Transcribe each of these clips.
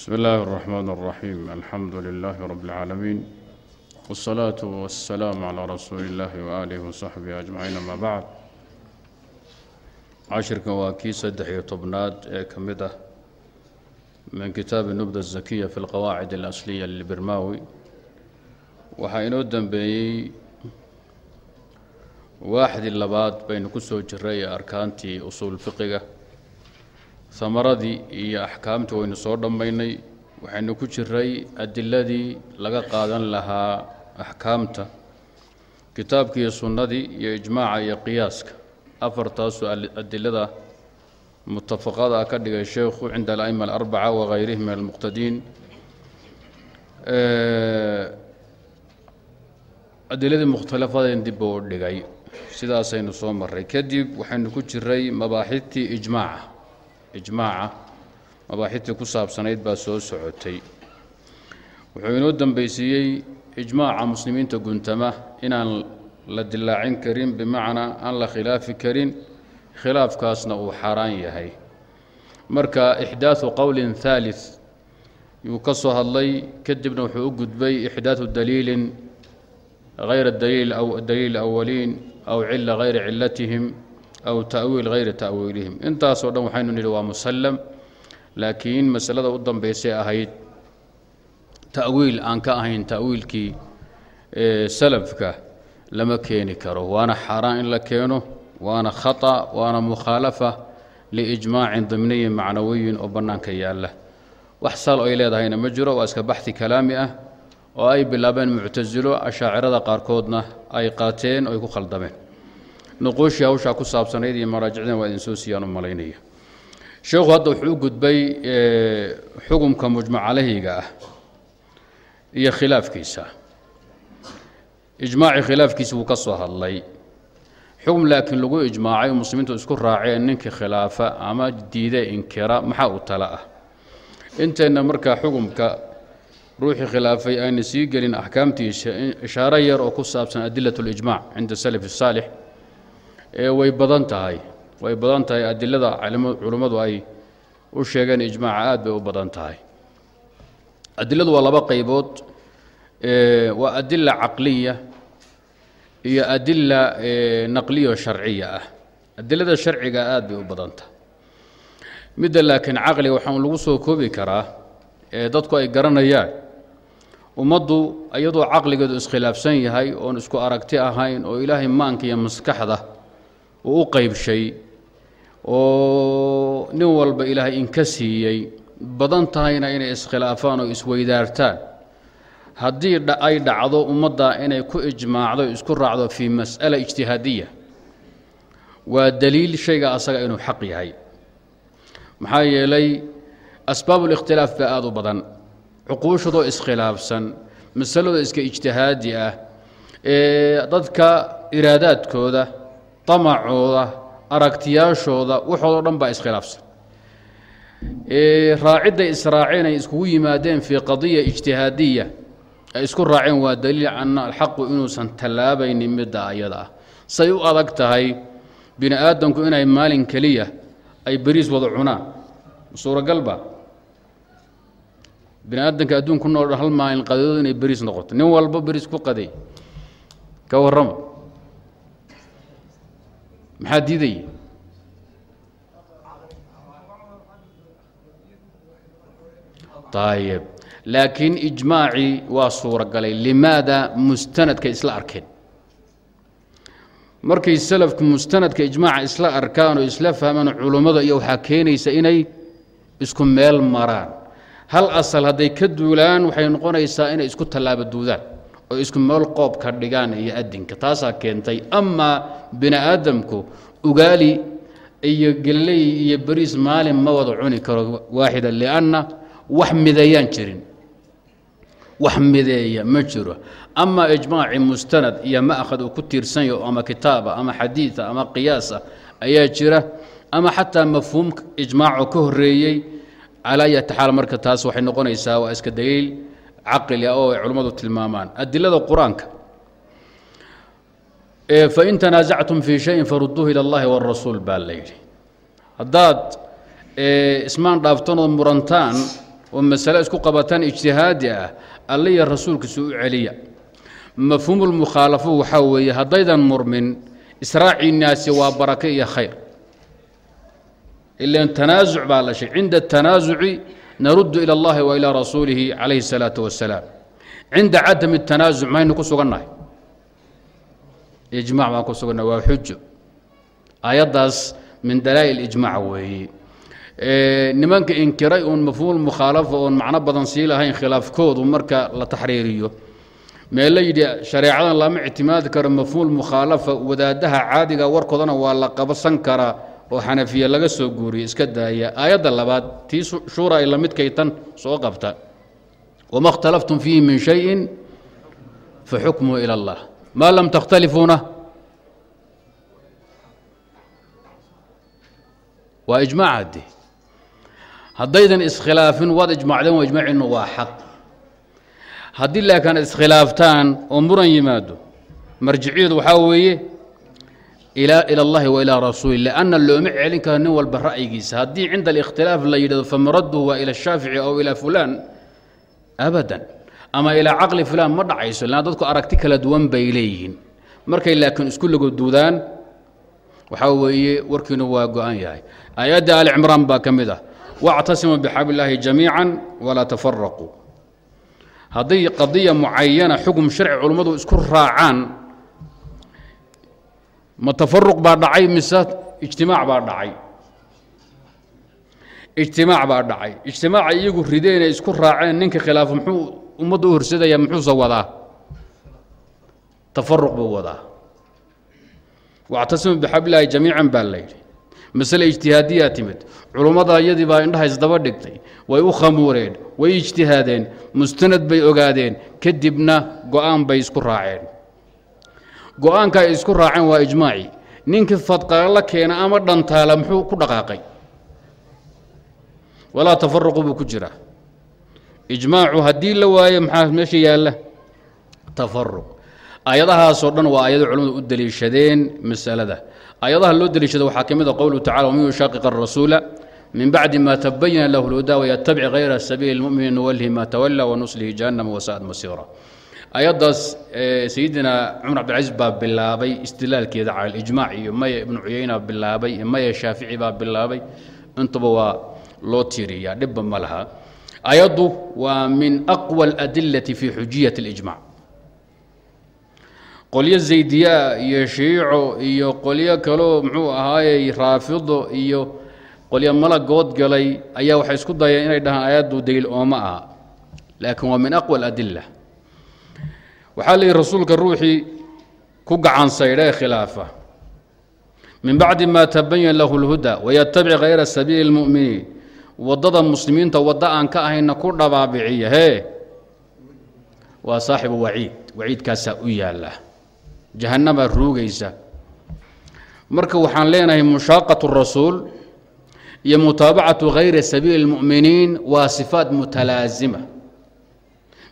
بسم الله الرحمن الرحيم الحمد لله رب العالمين والصلاة والسلام على رسول الله وآله وصحبه أجمعين أما بعد cashirkan waa kii saddex iyo tobnaad ee ka mid ah min kitaabi nubda الzakiya fi اlqawaacid اlasliya lilbirmawi waxaa inoo dembeeyey waaxdii labaad baynu ku soo jiray ee arkaantii usuul fiqiga hamaradii iyo axkaamtii waynu soo dhammaynay waxaynu ku jiray adiladii laga qaadan lahaa axkaamta kitaabkiiyo sunnadii iyo ijmaaca iyo qiyaaska. Afartaasu adilada mutafaqada ka dhigay sheekhu cinda ala'ima alarbaca wagayrihim min almuqtadiin. Adiladii mukhtalafadeen dib dhigay sidaasaynu soo maray kadib waxaynu ku jiray mabaaxidtii ijmaaca ijmaaca mabaaxidtii ku saabsanayd baa soo socotay. Wuxuu inoo dambeysiiyey ijmaaca muslimiinta guntama inaan la dilaacin karin bimacnaa aan la khilaafi karin khilaafkaasna uu xaaraan yahay. Marka ixdaadu qowlin thaali yuu ka soo hadlay kadibna wuxuu u gudbay ixdaadu daliilin hayra daliil daliil awaliin aw cila hayra cilatihim aw ta'wiil hayri ta'wiilihim intaasoo dhan waxaynu nidhi waa musallam laakiin masalada u dambaysay ahayd ta'wiil aan ka ahayn ta'wiilkii salafka lama keeni karo waana xaaraan in la keeno waana khata waana mukhaalafa liijmaacin dimniyin macnawiyin oo bannaanka yaalla wax sal ay leedahayna ma jiro waa iska baxi kalaami ah oo ay bilaabeen muctasilo ashaacirada qaarkoodna ay qaateen oo ku khaldameen nuquushii hawshaa ku saabsanayd iyo maraajicdan waa idin soo siiyaan u malaynaya sheekhu hadda wuxuu u gudbay xugumka mujmac calayhiga ah iyo khilaafkiisa ijmaacii khilaafkiisi wuu ka soo hadlay xugum laakiin lagu ijmaacay muslimiintu isku raaceen ninkii khilaafa ama diide inkira maxaa u tala ah inteenna markaa xugumka ruuxii khilaafay ayna sii gelin axkaamtiisa ishaaro yar oo ku saabsan adilat اlijmac cinda salaf الsaalix ee way badan tahay. Way badan tahay adilada culummadu ay u sheegeen ijmaaca aad bay u badan tahay. Adiladu waa laba qaybood waa adila caqliya iyo adila naqliyo sharciya ah. Adilada sharciga aad bay u badan tahay. Midda laakiin caqliga waxaan lagu soo koobi karaa ee dadku ay garanayaan ummaddu iyadoo caqligeedu iskhilaafsan yahay oon isku aragti ahayn oo ilaahay maanka iyo maskaxda uu u qaybshay oo nin walba ilaahay inka siiyey badan tahayna inay iskhilaafaan oo isweydaartaan. Haddii ay dhacdo ummadda inay ku ijmaacdo isku raacdo fii mas'ala ijtihaadiya waa daliil shayga asaga inuu xaq yahay. Maxaa yeelay asbaabulikhtilaaf baa aada u badan. Cuquushadoo iskhilaafsan masalada iska ijtihaadi ah ee dadka iraadaadkooda damacooda aragtiyaashooda waxoodao dhan baa iskhilaafsan. Raacidday israaceen ay iskugu yimaadeen fii qadiya ijtihaadiya ay isku raaceen waa daliil cana alxaqu inuusan tallaabaynin midda ayada ah. Say u adag tahay bini aadamku inay maalin keliya ay beriis wada cunaan. Suuragalba bini aadamka adduunku nool hal maalin qadadoodu inay beriis noqoto. Nin walba beriis ku qaday ka warrama maxaa diidaya ayb laakiin ijmaacii waa suuragalay. Limaada mustanadka isla arkeen? Markay salafku mustanadka ijmaaca isla arkaan oo isla fahmaan culummada iyo waxaa keenaysa inay isku meel maraan. Hal asal hadday ka duulaan waxay noqonaysaa inay isku tallaaba duudaan oo isku meel qoob ka dhigaan iyo adinka. Taasaa keentay amaa bini aadamku ugaali iyo gelley iyo beriis maalin ma wada cuni karo waaxida lianna wax mideeyaan jirin. Wax mideeya ma jiro. Amaa ijmaaci mustanad iyo ma'khad uu ku tiirsan ama kitaaba ama xadiida ama qiyaasa ayaa jira ama xataa mafhuum ijmaaco ka horeeyey calaa ayati xaal marka taas waxay noqonaysaa waa iska daliil caqli ah oo ay culimmadu tilmaamaan. Adilada qur'aanka. Fain tanaasactum fii shayin faruduuhu ila اllahi wاrasuul baa la yidhi. Haddaad ismaan dhaaftanood murantaan oo masale isku qabataan ijtihaadi ah alle iyo rasuulkiisu u celiya. Mafhuumulmukhaalafo waxaa weeye haddaydan murmin israaciinaasi waa barake iyo khayr. Ilan tanaasuc baa la sheeg cinda tanaasuci naruddu ila اllahi wa ilaa rasuulihi calayhi الsalaaةu wasalaam cinda cadami الtanaasuc maynu ku sugannahay ijmac baan ku sugannahay waa xujo aayaddaas min dalaa'il ijmac weeye nimanka inkiray uun mafhuum mukhaalafa oon macno badan sii lahayn khilaafkoodu marka la taxriiriyo mee la yidhi shareecadan lama ictimaadi karo mafhuum mukhaalafa wadaadaha caadiga warkoodana waa la qabsan karaa oo xanafiya laga soo guuriyey iska daaya aayadda labaad tii shuura ay la midkay tan soo qabta wama اkhtalaftum fiihi min shayin faxukmuhu ilى اllah maa lam takhtalifuuna waa ijmaac hadde haddaydan iskhilaafin waad ijmacdeen waa ijmaacinu waa xaq haddii laakiin iskhilaaftaan oo muran yimaado marjiciyadu waxaa weeye ila اllahi wa ilaa rasuuli lanna looma celin karo nin walba ra'yigiisa haddii cinda alikhtilaaf la yidhahdo famaradduhu waa ila shaafici aw ilaa fulaan abadan ama ilaa caqli fulaan ma dhacayso lanna dadku aragti kala duwan bay leeyihiin markay laakiin isku lagoduudaan waxaa weeye warkiinu waa go-an yahay aayadda ali cimraan baa ka mid ah wاctasimuu bixabl اllaahi jamiica walaa tafaraquu hadday qadiya mucayana xukm sharci culummadu isku raacaan ma tafaruq baa dhacay mise ijtimaac baa dhacay? Ijtimaac baa dhacay. Ijtimaaca iyagu rideen ay isku raaceen. Ninka khilaafo muxuu ummadda u horsadaya muxuuse wadaa? Tafaruq buu wadaa. Wاctasimuu bixablilaahi jamiican baa la yidhi. Masale ijtihaadiyaa timid. Culummada iyadii baa indhaha isdaba dhigtay. Way u khamuureen way ijtihaadeen mustanad bay ogaadeen. Kadibna go'aan bay isku raaceen go'aanka ay isku raaceen waa ijmaaci. Ninkii fadqala keena ama dhantaala muxuu ku dhaqaaqay? Walaa tafaruqu buu ku jiraa ijmaacu haddii la waayo maxaa meesha yaalla? Tafaruq aayadahaasoo dhan waa aayado culimmadu u deliishadeen masalada. Aayadaha loo deliishada waxaa ka mid a qowluhu tacala waman yushaaqiq arasuula min bacdi ma tabayana lahu lhudaa wayatabic hayra sabiili اlmuminiin nuwalhi ma tawala wanuslihi jahannama wasa'ad masiira ayaddaas sayidina cumar cabdilcaziz baa bilaabay istidlaalkeeda cala alijmac iyo maya ibnu cuyayna bilaabay maya shaafici baa bilaabay. Intuba waa loo tiiriyaa dhibba ma laha. Ayaddu waa min aqwa aladilati fi xujiyat اlijmac qolyo zaydiyaa iyo shiico iyo qolyo kaloo muxuu ahaayey raafido iyo qolyo malagood galay ayaa waxay isku dayeen inay dhahaan ayaddu daliil ooma aha. Laakiin waa min aqwa aladila waxaa la yidhi rasuulka ruuxii ku gacan saydhee khilaafa min bacdi ma tabayan lahu اlhuda wayatabic hayra sabiili اlmu'miniin waddada muslimiinta waddo aan ka ahayna ku dhabaabiciya hee waa saaxibu waciid waciidkaasaa u yaalla jahannabaa ruugaysa marka waxaan leenahay mushaaqaة الrasuul iyo mutaabacatu hayri sabiili اlmu'miniin waa sifaat mutalaasima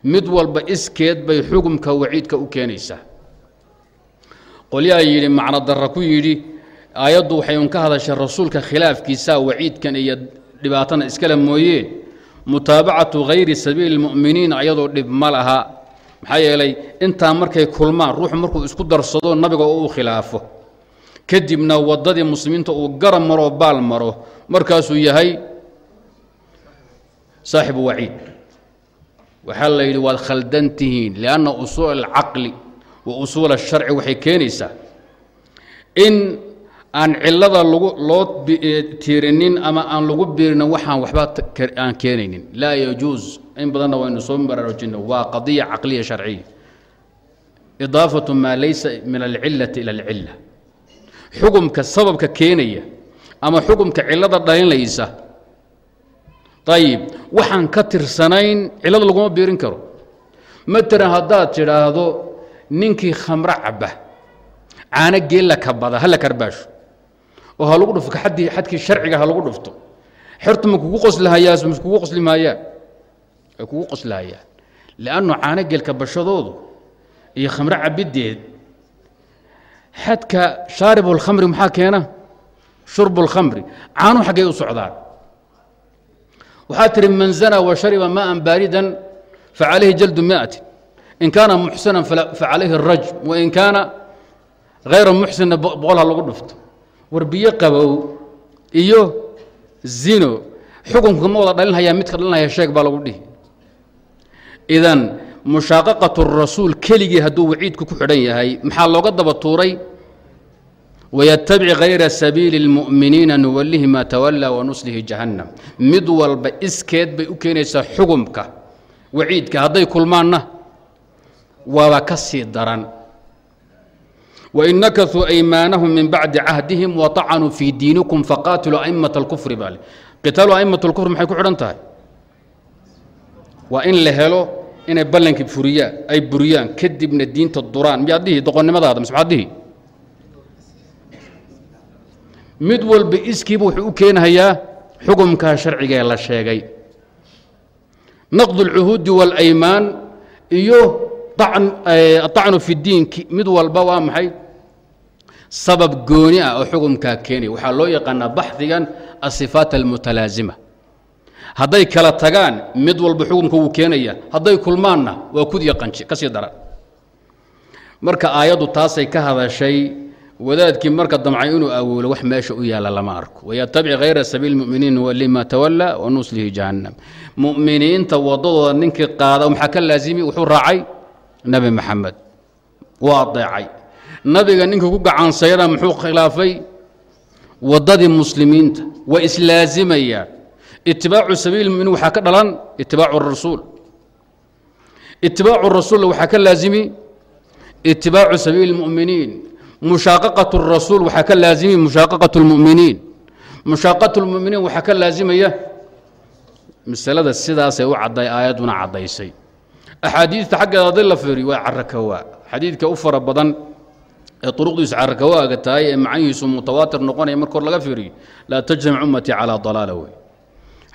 mid walba iskeed bay xugumka waciidka u keenaysaa. Qolyaa yidhi macno darra ku yidhi aayaddu waxay un ka hadashay rasuulka khilaafkiisaa waciidkan iyo dhibaatana iskale mooyee mutaabacatu hayri sabiili اlmu'miniin ayadoo dhib ma laha. Maxaa yeelay intaa markay kulmaan ruuxu markuu isku darsado nabiga uu khilaafo. Kadibna waddadii muslimiinta uu garab maroo baal maro. Markaasuu yahay saaxibu waciid waxaa la yidhi waad khaldan tihiin lianna usuul alcaqli wa usuul asharci waxay keenaysaa in aan cillada lagu loo tiirinin ama aan lagu biirinin waxaan waxba aan keenaynin. Laa yajuus in badanna waynu soo baraarujina waa qadiya caqliya sharciya. Idaafatu maa laysa min alcillati ila alcilla. Xugumka sababka keenaya ama xugumka cillada dhalinaysa ayib waxaan ka tirsanayn cillada laguma biirin karo. Matalan haddaad tidhaahdo ninkii khamro caba caano geella ka bada hala karbaasho oo ha lagu dhufto addii xadkii sharciga ha lagu dhufto. Xertu ma kugu qoslahayaas ma kugu qosli maayaan? Ay kugu qoslahayaan liannu caano geelka bashadoodu iyo khamro cabiddeed xadka shaaribu اlkhamri maxaa keena? Shurbu اlkhamri caanuhu xaggay u socdaan waxaa tihi man zanaa wa shariba maaan baaridan facalayhi jaldu miatin. In kaana muxsinan facalayhi rajm. Wain kaana hayra muxsinna boqol ha lagu dhufto. War biyo qabow iyo zino xukunka ma wada dhalinhayaa midka dhalinhaya sheeg baa lagu dhihi. Idan mushaaqaqatu rasuul keligii hadduu waciidku ku xidhan yahay maxaa looga daba tuuray wayatabic hayra sabiili اlmu'miniina nuwalihi maa tawallaa wanuslihi jahannam mid walba iskeed bay u keenaysaa xugumka waciidka hadday kulmaanna waaba ka sii daran wain nakasuu aymaanahum min bacdi cahdihim waطacanuu fii diinikum faqaatiluu a'imaة اlkufri baa le qitaalu a'imaة اlkufr maxay ku xidhan tahay waa in la helo inay ballankii furiyaan ay buriyaan kadibna diinta duraan miyaad dhihi doqonnimadaada mise maxaad mid walba iskiiba wuxuu u keenhayaa xukumkaa sharciga ee la sheegay. Naqd اlcuhuudi wاlaymaan iyo acnu fi diinki mid walba waa maxay? Sabab gooni ah oo xukumkaa keenaya waxaa loo yaqaanaa baxdigan asifaat almutalaasima hadday kala tagaan mid walba xukumka wuu keenaya hadday kulmaanna waa kudiya qanje ka sii daran marka aayaddu taasay ka hadashay wadaadkii marka damcay inuu awoolo wax meesha u yaalla lama arko. Wayatabic hayra sabiil muminiin nuwali maa tawallaa wanuslihi jahannam. Mu'miniinta waddadooda ninkii qaada maxaa ka laasimi wuxuu raacay nebi maxamed. Waa adeecay nabiga ninkii ku gacansayana muxuu khilaafay waddadii muslimiinta. Waa islaazimayaan itibaacu sabiil muminiin waxaa ka dhalan itibaacu rasuul. Itibaacu rasuul waxaa ka laazimi itibaacu sabiili اlmu'miniin mushaaqaqaة الrasuul waxaa ka laazimi mushaaqaqaة اlmu'miniin mushaaqaة اlmu'miniin waxaa ka laazimaya masalada sidaasay u cadday aayadduna caddaysay axaadiidta xaggeeda haddii la fiiriyo waa carakawaa xadiidka u fara badan ee duruqdiisu carakawaaga tahay ee macnihiisu mutawaatir noqonaya marka hor laga fiiriyo laa tajtamic ummatii calaa dalaala wey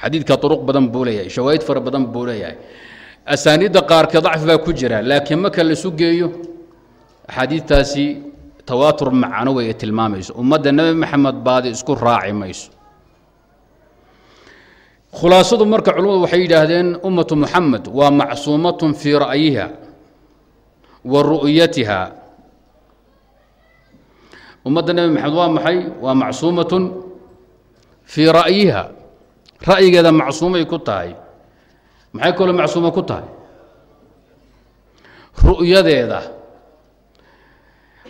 xadiidka duruq badan buu leeyahay shawaahid fara badan buu leeyahay asaaniidda qaarka dacfi baa ku jira laakiin marka laisu geeyo axaadiidtaasi tawaatur macano way ay tilmaamayso. Ummadda nebi maxamed baadi isku raaci mayso. Khulaasadu marka culimmadu waxay yidhaahdeen ummatu muxamed waa macsuumatun fii ra'yiha wa ru'yatiha. Ummadda nebi maxamed waa maxay? Waa macsuumatun fii ra'yiha. Ra'yigeeda macsuumay ku tahay. Maxay kaloo macsuuma ku tahay? Ru'yadeeda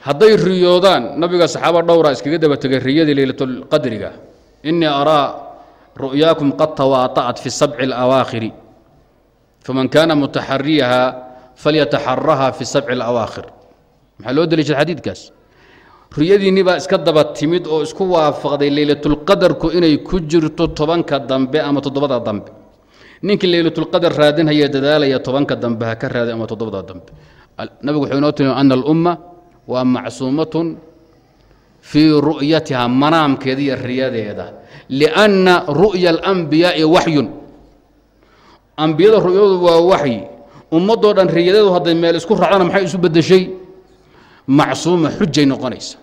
hadday riyoodaan nabiga saxaaba dhowra iskaga daba tegay riyadii leylatulqadriga inii araa ru'yaakum qad tawaata'at fi sabci alawaakhiri faman kaana mutaxariyaha falyataxaraha fi sabci alawaakhir maxaa loo deliishaday xadiidkaas? Riyadiinni baa iska daba timid oo isku waafaqday leylatulqadarku inay ku jirto tobanka dambe ama toddobada dambe. Ninkii leylatulqadar raadinhaya dadaalaya tobanka dambe ha ka raaday ama toddobada dambe. Nabigu wuxuu inoo tilmaamay ana alumma waa macsuumatun fii ru'yatiha manaamkeeda iyo riyadeeda lianna ru'ya alambiyaai waxyun ambiyada ru'yadu waa waxyi. Ummadoo dhan riyadeedu hadday meel isku raacdana maxay isu beddeshay? Macsuuma xujay noqonaysa.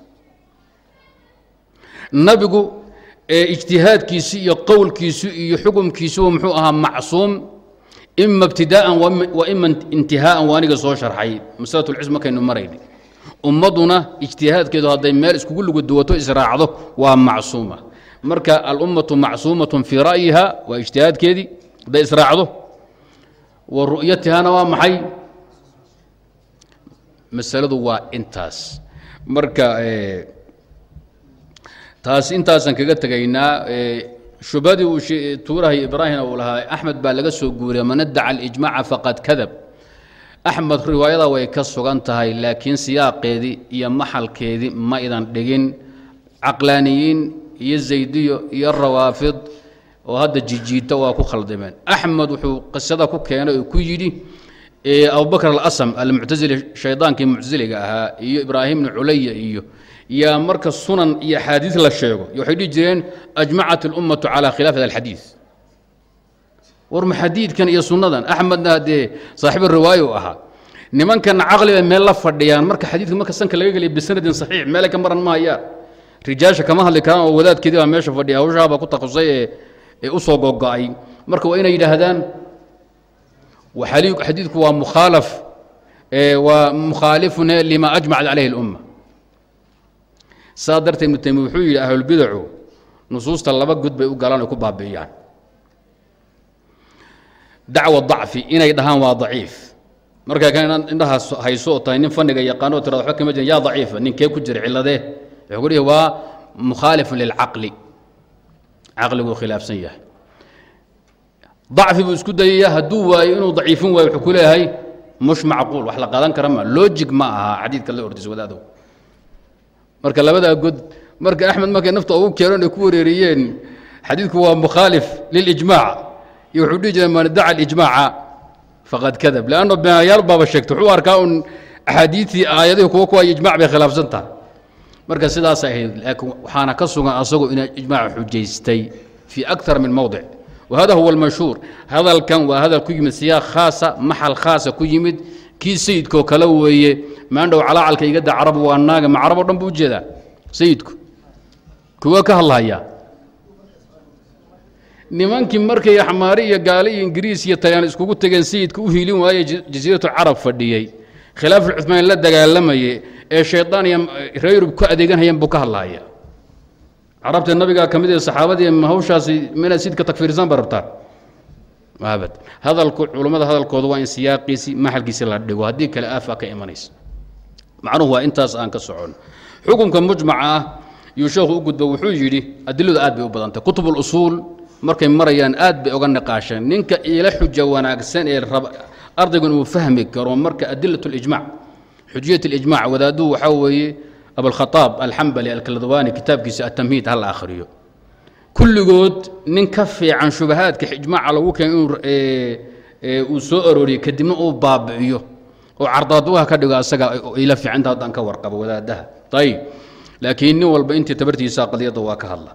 Nabigu ijtihaadkiisi iyo qowlkiisu iyo xukumkiisuba muxuu ahaa macsuum ima ibtidaa'an wa ima intihaa'an waa aniga soo sharxay. Masalatulcis markaynu marayni ummadduna ijtihaadkeedu hadday meel iskugu luguduwato israacdo waa macsuuma. Marka alummatu macsuumatun fii ra'yiha waa ijtihaadkeedii hadday israacdo wa ru'yatihana waa maxay? Masaladu waa intaas. Marka taas intaasaan kaga tegaynaa shubhadii uu tuurahay ibraahimna uu lahaa axmed baa laga soo guuriya man addaca alijmaaca faqad kadab axmed riwaayada way ka sugan tahay laakiin siyaaqeedii iyo maxalkeedii ma idan dhigin. Caqlaaniyiin iyo zaydiyo iyo rawaafid oo hadda jijiita waa ku khaldameen. Axmed wuxuu qisada ku keenay oo ku yidhi abubakr alasam almuctasili shaydaankii muctasiliga ahaa iyo ibraahim bni culaya iyo yaa marka sunan iyo axaadiis la sheego. Waxay dhihi jireen ajmacat اlummatu calaa khilaaf hada alxadiid warma xadiidkan iyo sunnadan. Axmedna dee saaxibu riwaayo u ahaa. Nimankana caqliba meel la fadhiyaan marka xadiidka marka sanka laga geliya bisanadin saxiix meelay ka maran mahayaan rijaasha kama hadli karaan oo wadaadkeedii baa meesha fadhiya hawshahabaa ku takhasustay ee u soo gogo'ay marka waa inay yidhaahdaan xadiidku waa mukhaalaf waa mukhaalifun lima ajmacat calayhi اlumma saa darteed ibnu taymiya wuxuu yidhi ahlulbidacu nusuusta laba gud bay u galaan ay ku baabi'iyaan dacwa dacfi inay dhahaan waa daciif. Markaa kan inaad indhahaas hayso oo tahay nin fanniga yaqaano o tirada waba kama jiran yaa daciifa ninkee ku jira cilladee? Wuxuu ku dhihi waa mukhaalifun lilcaqli. Caqliguu khilaafsan yahay. Dacfi buu isku dayaya hadduu waayo inuu daciifin waayo wuxuu ku leeyahay mush macquul wax la qaadan kara ma logic ma aha xadiidka la ordis wadaadow marka labadaa god marka axmed markay nafta ugu keeneen ay ku wareeriyeen xadiidku waa mukhaalif lilijmaac iyo wuxuu dhihi jiray man alijmaaca faqad kadab leanno beenayaal baaba sheegtay wuxuu arkaa un axaadiidtii aayadihii kuwa kuwa ijmac bay khilaafsan tahay marka sidaasay ahayd laakiin waxaana ka sugan asagoo inaa ijmaaca xujaystay fii aktar min mowdic wahada huwa almashhuur hadalkan waa hadal ku yimid siyaaq khaasa maxal khaasa ku yimid kii sayidkoo kale weeye maandhow calaacalka igada carab waa naaga ma carab o dhan buu u jeedaa sayidku kuwa ka hadlahaya nimankii markay axmaari iyo gaali iyo ingiriis iyo talyaan iskugu tegeen sayidka u hiilin waaye jasiiratu carab fadhiyey. Khilaaful cumaan la dagaalamayay ee shaydaan iyo reyrub ku adeeganhayeen buu ka hadlahaya carabta nabigaa ka mid ee saxaabadii hawshaasi mina sidka takfiirsan ba rabtaan hadalku culummada hadalkooda waa in siyaaqiisi maxalkiisi la dhigo. Haddii kale aafa ka imanaysa. Macnuhu waa intaas aan ka socon. Xukunka mujmaca ah yuu sheekhu u gudbo wuxuu yidhi adiladu aad bay u badantay. Kutub usuul markay marayaan aad bay oga niqaasheen. Ninka iila xuja wanaagsan ee ardaygu inuu fahmi karo marka adilat اlijmac xujiyat اlijmac wadaaduu waxaa weeye abulkhaaab alxambali alkaladwani kitaabkiisa atamhiid hala akhriyo. Kulligood nin ka fiican shubahaadka ijmaaca lagu keen uu soo arooriyo kadibna uu baabi'iyo. Oo cardaaduha ka dhigo asaga ila fiicanta haddaan ka warqabo wadaadaha ayib laakiin nin walba intii tabartiisa qadiyadda waa ka hadla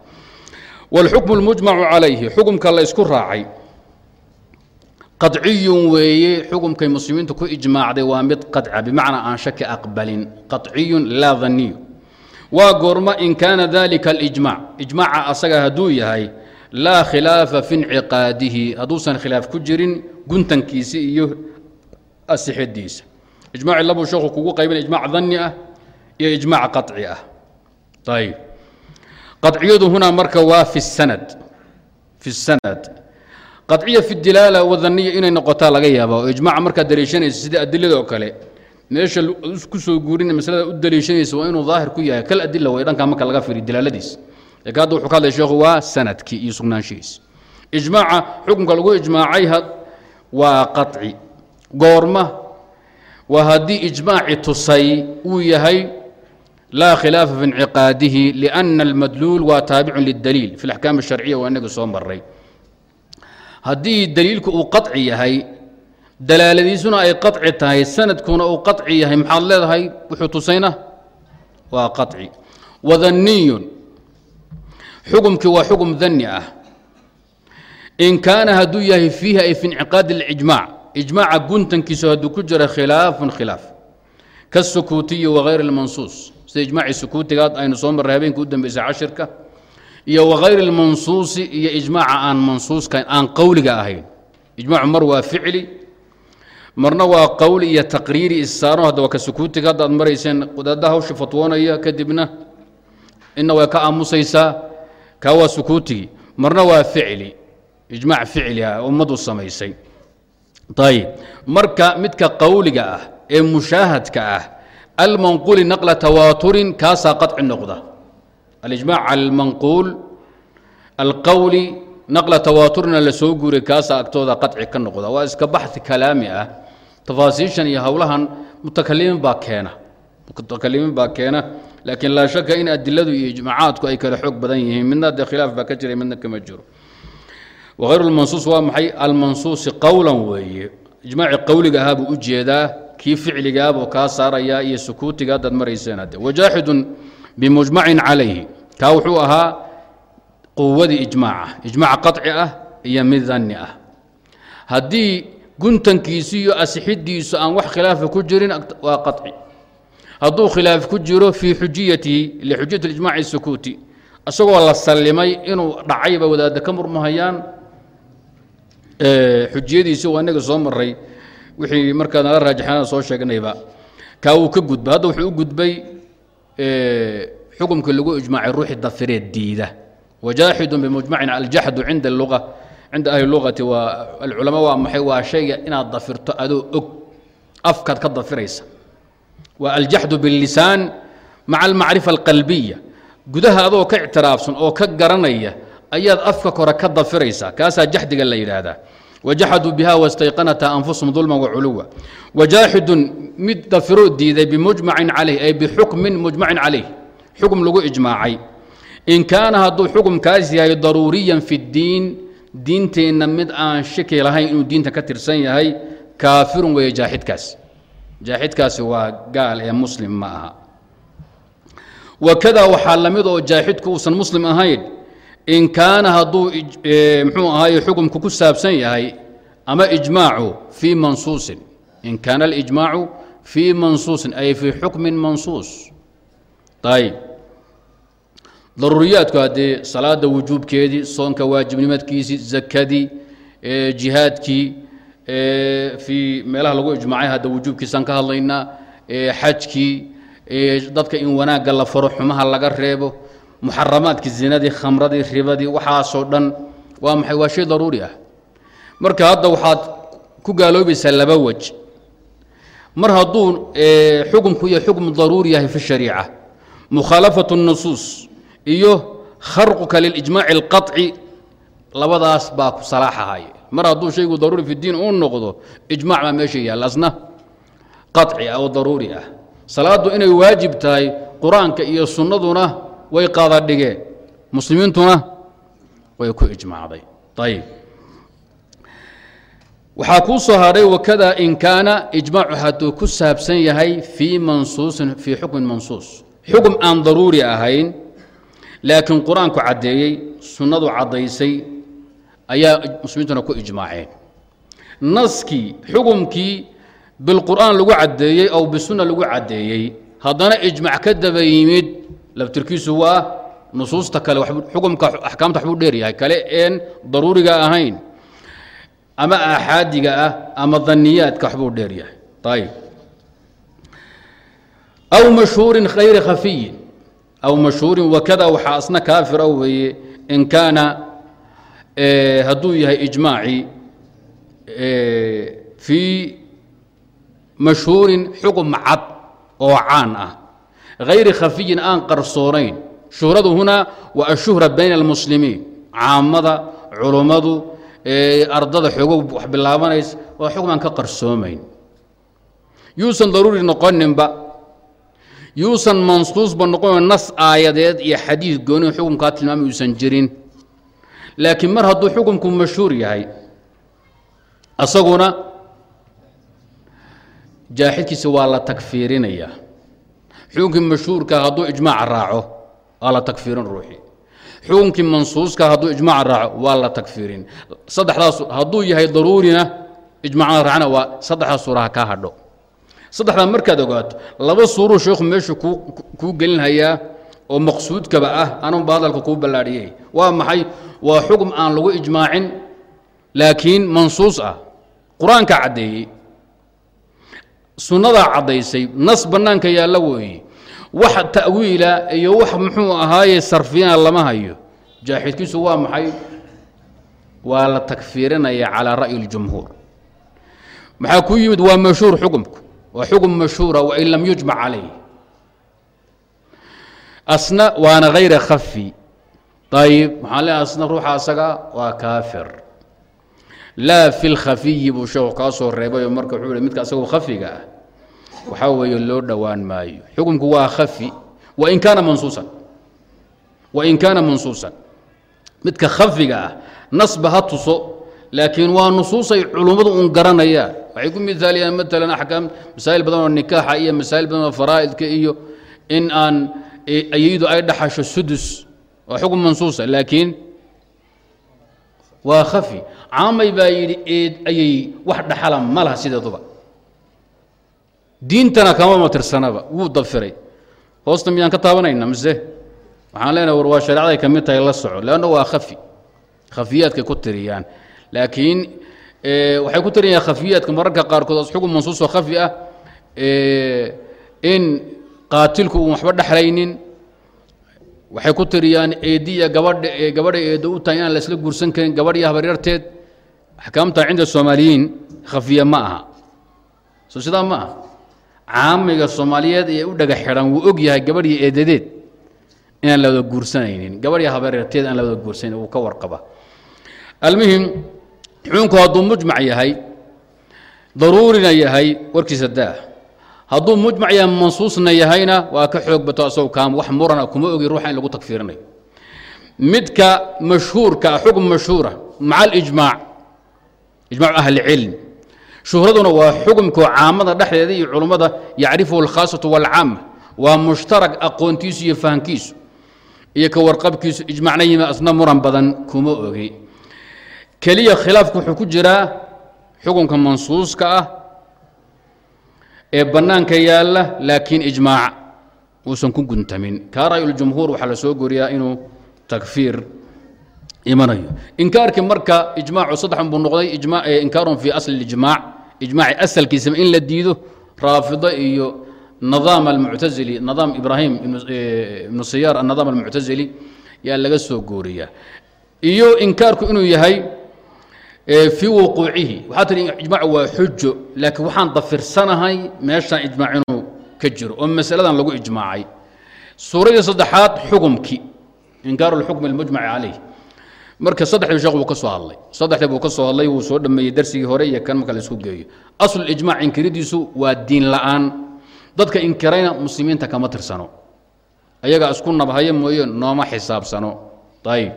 wاlxukmu اlmujmacu calayhi xukumka la isku raacay qaطciyun weeye xukumkay muslimiintu ku ijmaacday waa mid qaطca bimacnaa aan shaki aqbalin qaطciyun laa daniyu waa goorma in kaana dalika اlijmac ijmaaca asaga hadduu yahay laa khilaafa fi اnciqaadihi hadduusan khilaaf ku jirin guntankiisi iyo asixidiisa ijmaci labuu sheekhu kugu qaybin ijmac dani ah iyo ijmac qaطci ah ayb aciyadu hunaa marka waa fi sanad qaciya fi dilaala wadaniya inay noqotaa laga yaaba oo ijmac markaad daliishanayso sida adilada oo kale. Meesha ku soo guurin maslada u daliishanaysa waa inuu daahir ku yahay kal adila way dhankaa marka laga fiiriy dilaaladiis. Laki hadda wuxuu ka hadlay sheekhu waa sannadkii iyo sugnaanshihiis. Ijmaaca xukunka lagu ijmaacay waa qaci goorma waa haddii ijmaaci tusay uu yahay laa khilaafa fi اnciqaadihi liأna اlmadluul waa taabicun lidaliil fi اlaxkaam الsharciya waa inagii soo maray haddii daliilku uu qaطci yahay dalaaladiisuna ay qaطci tahay sanadkuna uu qaطci yahay maxaad leedahay wuxuu tusayna waa qaطci wadaniyun xukumkii waa xukum dani ah in kaana hadduu yahay fiihi ay fi اnciqaadi اlijmac ijmaaca guntankiisu hadduu ku jira khilaafun khilaaf kasukuutiyi wagayr اlmansuus sida ijmaaci sukuutigaad aynu soo marray habeenka u dambeysay cashirka iyo wagayr اlmansuusi iyo ijmaaca aan mansuuska aan qowliga ahayn. Ijmaacu mar waa ficli marna waa qowli iyo taqriiri issaaro hadda ka sukuutiga hadda marayseen wadaadda hawsha fatwoonaya kadibna ina way ka aamusaysaa kaa waa sukuutigii marna waa ficli ijmaac ficli ah ummaddu samaysay. Ayib marka midka qowliga ah ee mushaahadka ah almanquuli naqla tawaaturin kaasaa qaci noqda alijmac almanquul alqowli naqla tawaaturna la soo guuray kaasaa agtooda qaci ka noqda waa iska baxi kalaami ah tafaasiishan iyo howlahan mutakalimin baa keena mutakalimiin baa keena laakiin laa shaka in adiladu iyo ijmaacaadku ay kala xoog badan yihiin midna dee khilaaf baa ka jiray midna kama jiro wahayru lmansuus waa maxay almansuusi qowlan weeye ijmaaci qowliga ahaabuu u jeedaa kii ficligaabuu kaa saarayaa iyo sukuutiga haddaad marayseen hadde wajaaxidun bimujmacin calayhi. Kaa wuxuu ahaa quwadii ijmaaca. Ijmaac qaطci ah iyo mid dani ah. Haddii guntankiisu iyo asixidiisu aan wax khilaafa ku jirin waa qaطci hadduu khilaaf ku jiro fii xujiyatihi lixujiyati ijmaci sukuuti. Isagoo la sallimay inuu dhacayba wadaadda ka murmahayaan xujiyadiisi waa inaga soo maray wixii markaa nala raajaxaana soo sheegnayba kaa wuu ka gudbay. Hadda wuxuu u gudbay xukumkii lagu ijmaacay ruuxii dafireed diida. Wajaaxidun bimujmacin aljaxdu cinda lua cinda ahli lugati waa alculamaa waa maxay? Waa shayga inaad dafirto adoo og afkaad ka dafiraysa. Waa aljaxdu biاllisaan maca almacrifa alqalbiya gudaha adoo ka ictiraafsan oo ka garanaya ayaad afka kore ka dafiraysaa. Kaasaa jaxdiga la yidhaahdaa wajaxaduu biha wastayqanata anfusahum dulman waculuwa wajaaxidun mid dafiroo diiday bimujmacin calayh ay bixukmin mujmacin calayh xukm lagu ijmaacay in kaana hadduu xukumkaas yahay daruuriyan fi ddiin diinteenna mid aan shaki lahayn inuu diinta ka tirsan yahay kaafirun weeye jaaxidkaas jaaxidkaasi waa gaal ee muslim ma aha wakadaa waxaa la mid oo jaaxidku uusan muslim ahayn in kaana hadduu mxuu ahaaye xukumku ku saabsan yahay ama ijmaacu fii mansuusin. In kaana alijmaacu fii mansuusin ay fii xukmin mansuus. Ayb daruuriyaadku haddee salaada wujuubkeedii soonka waajibnimadkiisii zakadii jihaadkii fii meelaha lagu ijmaacay hadda wujuubkiisaan ka hadlaynaa xajkii dadka in wanaagga la faro xumaha laga reebo muxaramaadkii zinadii khamradii ribadii waxaasoo dhan waa maxay waa shay daruuri ah marka hadda waxaad ku gaaloobaysaa laba wej mar hadduu xukumku iyo xukm daruuri yahay fi shariica mukhaalafatu الnusuus iyo kharquka lilijmaaci اlqaطci labadaas baa ku salaaxahay mar hadduu shaygu daruuri fi diin uu noqdo ijmac baa meesha yaalla asna qaطci ah oo daruuri ah salaaddu inay waajib tahay qur-aanka iyo sunnaduna way qaada dhigeen muslimiintuna way ku ijmaacday ayib waxaa kuu soo hadhay wakada in kaana ijmaacu hadduu ku saabsan yahay fii mansuusin fii xukmin mansuus. Xukum aan daruuri ahayn laakiin qur'aanku caddeeyey sunnadu caddaysay ayaa muslimiintuna ku ijmaaceen. Naskii xukumkii bilqur'aan lagu caddeeyey ow bisunna lagu caddeeyey haddana ijmac ka daba yimid laftirkiisu waa nusuusta kale xukumka axkaamta waxbuu dheer yahay. Kale een daruuriga ahayn ama aaxaadiga ah ama daniyaadka waxbuu dheer yahay. Ayib aw mashhuurin khayri khafiyin. Aw mashhuurin wakada waxaa asna kaafira weeye in kaana hadduu yahay ijmaacii fii mashhuurin xukm cad oo caan ah hayri khafiyin aan qarsoonayn shuhradu hunaa waa ashuhra bayna almuslimiin caamada culummadu ardada xoogo wax bilaabanaysa waa xukm aan ka qarsoomayn yuusan daruuri noqoninba yuusan mansuusba noqonin nas aayadeed iyo xadiid gooni xukumkaa tilmaamay uusan jirin laakiin mar hadduu xukumku mashhuur yahay asaguna jaaxidkiisa waa la takfiirinayaa xukunkii mashhuurka hadduu ijmaaca raaco waa la takfiirin ruuxii. Xukunkii mansuuska hadduu ijmaaca raaco waa la takfiirin. Saddexdaas hadduu yahay daruurina ijmaacada raacna waa saddexdaas suuraha kaa hadho. Saddexdaa markaad ogaato laba suuruu sheekhu meeshu kuu gelinhayaa oo maqsuudkaba ah anunba hadalka kuu ballaadhiyey. Waa maxay? Waa xukm aan lagu ijmaacin laakiin mansuus ah. Qur'aanka caddeeyey sunnadaa caddaysay nas bannaanka yaalla weeye. Wax ta'wiila iyo wax muxuu ahaaye sarfiyana lama hayo. Jaaxidkiisu waa maxay? Waa la takfiirinaya calaa ra'yi اljumhuur maxaa ku yimid? Waa mashhuur xukumku. Waa xukm mashhuura wain lam yujmac calayh asna waana hayra khafi ayib waxaan leehay asna ruuxa asaga? Waa kaafir laa fi lkhafiyi buu sheekhu kaa soo reebayoo marka wuxuu midka asagoo khafiga ah waxaa weeye loo dhowaan maayo. Xukumku waa khafi. Wain kaana mansuusan. Wain kaana mansuusan. Midka khafiga ah nasba ha tuso laakiin waa nusuusay culummadu un garanayaan. Waxay ku miaaliyaan maalan axkaam masaa'il badan oo nikaaxa iyo masaa'il badan oo faraa'idka iyo in aan ayaydu ay dhaxasho sudus. Waa xukun mansuusa laakiin waa khafi caamay baa yidhi eed ayay wax dhaxala ma sideeduba. Diintana kama matirsanaba wuu dafiray hoosta miyaan ka taabanayna mise? Waxaan leenahay war waa shareecaday ka mid tahay la soco. Leanna waa khafi. Khafiyaadkay ku tiriyaan. Laakiin waxay ku tarinayaan khafiyaadka mararka qaarkood asxugun mansuusoo khafi ah in qaatilku uun waxba dhexlaynin waxay ku tiriyaan eediya gabadha gabadha eedo u tahay inaan la guursan karin gabadh iyo axkaamta cinda soomaaliyiin khafiya ma aha. Soo sidaa ma aha. Caamiga soomaaliyeed ee u dhaga xidhan wuu og yahay gabadh iyo eedadeed inaan la wada guursanaynin. Gabadh iyo habaryarteed aan la wada guursanayn wuu ka warqaba almuhim xukunku hadduu mujmac yahay daruurina yahay warkiisa daa. Hadduu mujmac yahay mansuusna yahayna waa ka xoog bato asagoo kaam wax murana kuma ogi ruuxa in lagu tagfiirinayo midka mashhuurka xukm mashhuura maca alijmaac ijmac ahli cilm. Shuhraduna waa xukumkoo caamada dhexdeeda iyo culummada yacrifuhu alkhaasatu walcaama waa mushtarak aqoontiisu iyo fahankiisu. Iyo ka warqabkiisu ijmacna yimi asna muran badan kuma ogi. Keliya khilaafku wuxuu ku jiraa xukunka mansuuska ah ee bannaanka yaalla laakiin ijmaac uusan ku guntamin. Kaa ra'yuljumhuur waxaa la soo goriyaa inuu takfiir imanayo. Inkaarkii marka ijmaacu saddexan buu noqday inkaarun fii asli ijmaac ijmaaci asalkiisaba in la diido raafido iyo nidaam almuctazili nidaam ibraahim ibnu siyaar annidaam almuctazili yaa laga soo gooriyaa. Iyo inkaarku inuu yahay fii wuquucihi. Waxaa tihi ijmaacu waa xujo laakiin waxaan dafirsanahay meeshaan ijmaac inuu ka jiro oo masaladan lagu ijmaacay. Suuradii saddexaad xukumkii inkaaru lxukmi almujmaci calayh marka saddexdii sheekh buu ka soo hadlay. Saddexdii buu ka soo hadlay wuu soo dhameeyey darsigii hore iyo kan marka la isku geeyo. Aslu ijmaac inkiridiisu waa diin la'aan. Dadka inkirayna muslimiinta kama tirsano. Ayagaa isku nabhaya mooye nooma xisaabsano. Ayib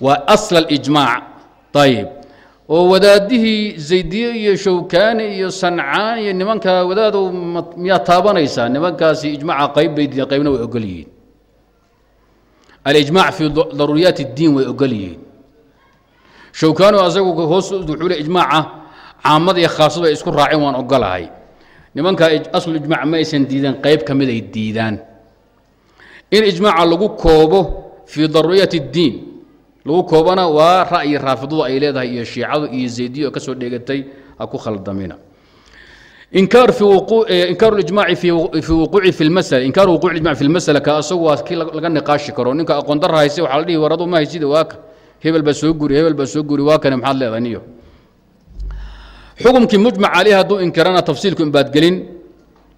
waa asl alijmaac ayib oo wadaadihii zaydiye iyo shawkaani iyo sancaan iyo nimanka wadaadow miyaa taabanaysaa? Nimankaasi ijmaaca qayb bay qaybna way ogol yihiin alijmac fii daruuriyaat اddiin way ogol yihiin shawkaanu asagu hoos wuxuu le ijmaaca caamada iyo khaasadu ay isku raaceen waan ogolahay. Nimankaa aslu ijmac ma aysan diideen qayb ka mid ay diidaan. In ijmaaca lagu koobo fii daruuriyaat اddiin lagu koobana waa ra'yi raafidadu ay leedahay iyo shiicadu iyo zaydiyo ka soo dheegatay ha ku khaldamina inkaar fi inkaar ijmaaci fi wuquuci fi lmasala inkaaru wuquuc ijmac fi lmasala ka asagu waa kii laga niqaashi karo ninka aqoon darra hayse waxaa la dhihi war ma haysida waa hebel baa soo guri hebel baa soo guri waa maxaad leedahay niyo xukumkii mujmac caleyh hadduu inkirana tafsiilku inbaadgelin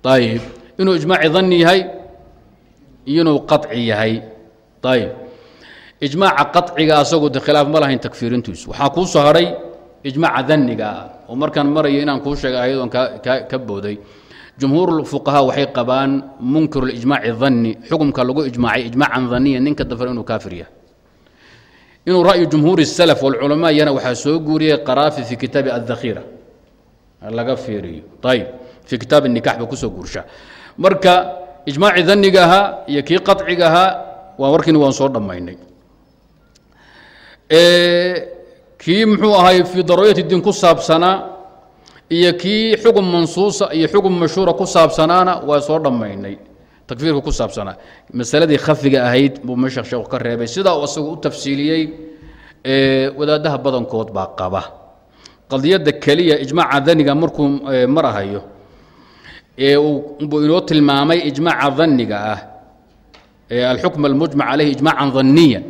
ayib inuu ijmaaci danni yahay iyo qaطci yahay ayib ijmaaca qaطciga asagu de khilaaf ma lahayn takfiirintiisu waxaa kuu soo hadhay ijmaaca daniga ah oo markaan marayo inaan kuu sheega ayadoon ka booday. Jumhuur fuqahaa waxay qabaan munkir ijmaaci danni xukumka lagu ijmaacay ijmaacan daniya ninka dafar inuu kaafir yahay. Inuu ra'yu jumhuuri salaf walculamaa yana waxaa soo guuriyey qaraafi fii kitaabi adakhiira laga fiiriyo. Ayb fii kitaab nikax ba ku soo guursha marka ijmaaci daniga ahaa iyo kii qaciga ahaa waa warkiina waan soo dhammaynay kii muxuu ahay fii daruuriyat diin ku saabsanaa iyo kii xukun mansuusa iyo xukun mashhuura ku saabsanaana waa soo dhammaynay takfiirka ku saabsanaa. Masaladii khafiga ahayd buu meesha sheekhu ka reebay sidaa uu asagu u tafsiiliyey wadaadaha badankood baa qaba. Qadiyadda keliya ijmaaca daniga markuu marahayo buu inoo tilmaamay ijmaaca daniga ah alxukm almujmac calayhi ijmaacan daniya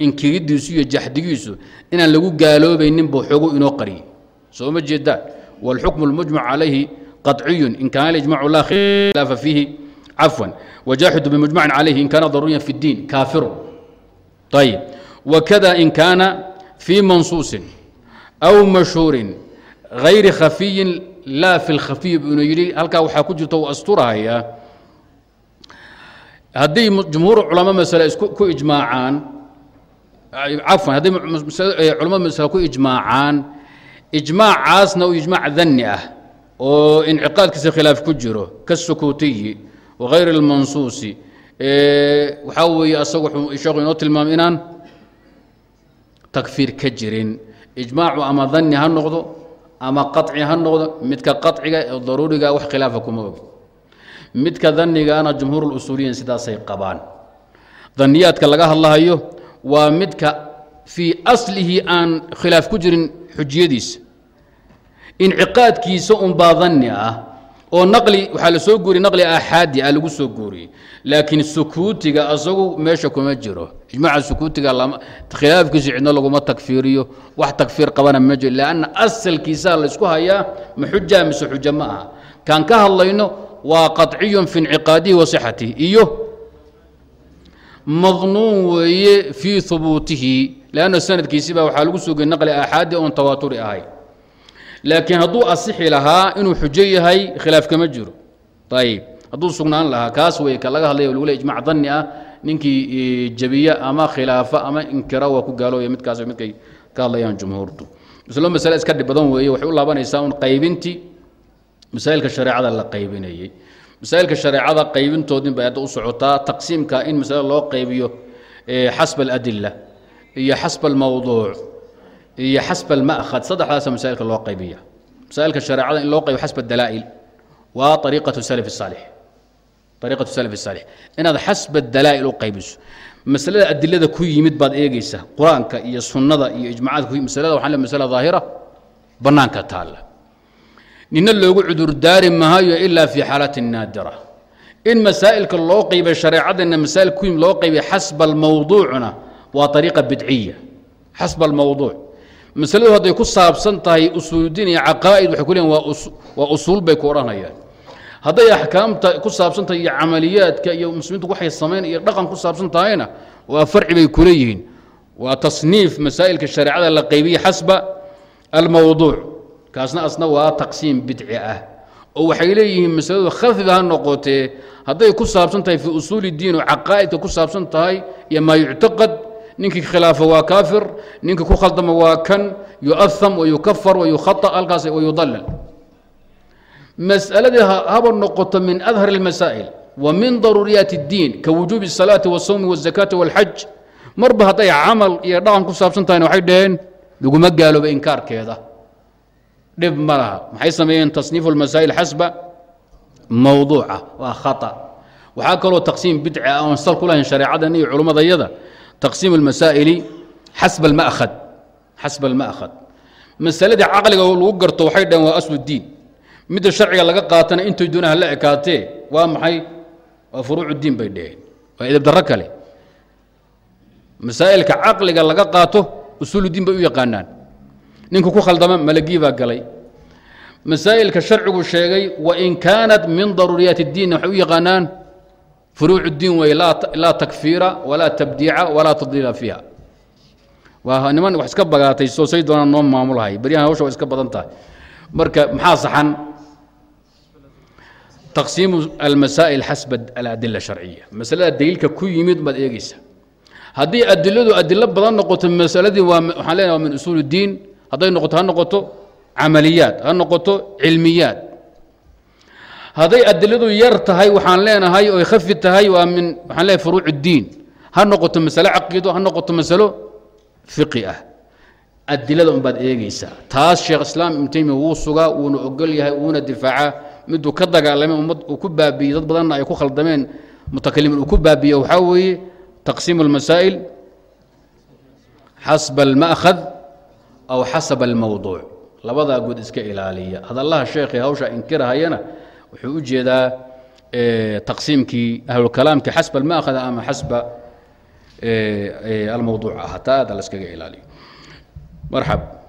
inkiridiisu iyo jaxdigiisu inaan lagu gaaloobaynin buu xoogu inoo qariyey soo ma jeedaan wاlxukm اlmujmac calayhi qaطciyu in kaana اlijmacu la khilaafa fiihi cafwan wajaaxidu bimujmacin calayhi in kaana daruuriyan fi اddiin kaafiru ayib wakada in kaana fii mansuusin aw mashhuurin غayri khafiyin laa fi اlkhafiy buu inuu yidhi halkaa waxaa ku jirta uu asturahayaa haddii jumhuur culamo masale isku ku ijmaacaan cafwan hadday culamada masale ku ijmaacaan ijmaacaasna uu ijmaac danni ah oo inciqaadkiisa khilaaf ku jiro kasukuutiyi wagayr اlmansuusi waxaa weeye asagu sheekhu inoo tilmaamay inaan takfiir ka jirin ijmaacu ama danni ha noqdo ama qaطci ha noqdo midka qaطciga ee daruuriga wax khilaafa kuma og midka dannigaana jumhuur اlusuuliyiin sidaasay qabaan daniyaadka laga hadlahayo waa midka fii aslihi aan khilaaf ku jirin xujiyadiisa. Inciqaadkiisa unbaa danni ah oo naqli waxaa la soo guuriyey naqli aaxaadi ah lagu soo guuriyey laakiin sukuutiga asagu meesha kuma jiro. Ijmaaca sukuutiga khilaafkiisa cidno laguma takfiiriyo. Wax takfiir qabana ma jiro. Lanna asalkiisaa la isku hayaa ma xujaa mise xuja ma aha. Kaan ka hadlayno waa qaطciyun fi inciqaadihi wa sixatihi. Iyo madnuun weeye fii hubuutihi lanna sanadkiisiba waxaa lagu geyey naqli aaxaadi oon tawaaturi ahay. Laakiin hadduu asixi lahaa inuu xujo yahay khilaaf kama jiro. Ayib hadduu sugnaan lahaa kaas wey ka laga hadlaya lagu le ijmac danni ah ninkii jabiya ama khilaafa ama inkira waa ku gaalooya midkaas midkay ka hadlayaan jumhuurtu. Islo masale iska dhib badan weeye waxay u laabanaysaa un qaybintii masaa'ilka shareecada la qaybinayey masaa'ilka shareecada qaybintoodin bay hadda u socotaa taqsiimka in masale loo qaybiyo xasba aladila iyo xasba almawduuc iyo xasba alma'khad saddexdaasa masaa'ilka loo qaybiya masaa'ilka shareecada in loo qaybiyo xasba dalaa'il waa ariiqatu salaf saalix ariiqatu salaf saalix inaad xasba dalaa'il u qaybiso masalada adilada ku yimid baad eegeysa qur'aanka iyo sunnada iyo ijmacaadka ku yimid le masala daahira bannaanka taalla nina loogu cudurdaari maayo ilaa fi xaalatin naadira. In masaa'ilka loo qaybay shareecadana masaa'il ku yimid loo qaybay xasba almawduucna waa ariiqa bidciya. Xasba almawduuc masaladu hadday ku saabsan tahay usuuludiin iyo caqaa'id waxay ku leeyiin waa usuul bay ku odhanayaan. Hadday axkaamta ku saabsan tahay iyo camaliyaadka iyo muslimiintu waxay samayn iyo dhaqan ku saabsan tahayna waa farci bay ku leeyihiin. Waa tasniif masaa'ilka shareecada la qaybiye xasba almawduuc kaasna asna waa taqsiim bidci ah oo waxay leeyihiin masaladu khafifa ha noqotee hadday ku saabsan tahay fii usuuli diin oo caqaa'idka ku saabsan tahay iyo maa yuctaqad ninkii khilaafa waa kaafir ninkii ku khaldama waa kan yu'aham wayukafar wayukhata halkaas wayudallal mas'aladii haba noqoto min adhar اlmasaa'il wa min daruuriyaati اddiin ka wujuubi الsalaati wالsawmi wالzakaati wاlxaj marba hadday camal iyo dhaqan ku saabsan tahayna waxay dhaheen laguma gaalooba inkaarkeeda dhib ma laha. Maxay sameeyeen tasniifu اlmasaa'il xasba? Mawduuca waa khata. Waxaa kaloo taqsiim bidci ah oon sal ku lahayn shareecadan iyo culummadayada taqsiim اlmasaa'ili xasba alma'khad xasba alma'khad masaladii caqliga lagu garto waxay dhaheen waa aslu diin. Midda sharciga laga qaatana intay doonaha la ekaatee waa maxay? Waa furuucu diin bay dhaheen. Waa edab kale. Masaa'ilka caqliga laga qaato usuulu bay u yaqaanaan ninka ku khaldama malagii baa galay masaa'ilka sharcigu sheegay wain kaanat min daruuriyaati اdiin waxay u yaqaanaan furuuc اdiin wey laa takfiira walaa tabdiica walaa tadliila fiiha waa niman wax iska bagaatay soo say doonaan noo maamulhay baryahan hawsha waa iska badan tahay marka maxaa saxan taqsiimu almasaa'il xasba aladila sharciya masalada daliilka ku yimid baad eegeysa haddii adiladu adilo badan noqoto masaladii waa waxaan leenahay waa min usuul اdiin hadday noqoto ha noqoto camaliyaad ha noqoto cilmiyaad. Hadday adiladu yar tahay waxaan leenahay oy khafi tahay waa min waxaan leenahay furuuc ha noqoto masalo caqiido ha noqoto masalo fiqi ah. Adilada unbaad eegeysaa taas sheekh islaam ibnu taymiya wuu sugaa wuuna ogol yahay wuuna difaacaa miduu ka dagaalamay ummad uu ku baabiyey dad badanna ay ku khaldameen mutakalimin uu ku baabiye waxaa weeye taqsiimu اlmasaa'il xasba alma'khad aw xasaba almawduuc labadaa good iska ilaaliya hadallaha sheekhi hawsha inkirahayana wuxuu u jeedaa taqsiimkii ahlulkalaamkii xasba alma'khad ama xasba almawduuc ah taa aada ilaaliyo marxab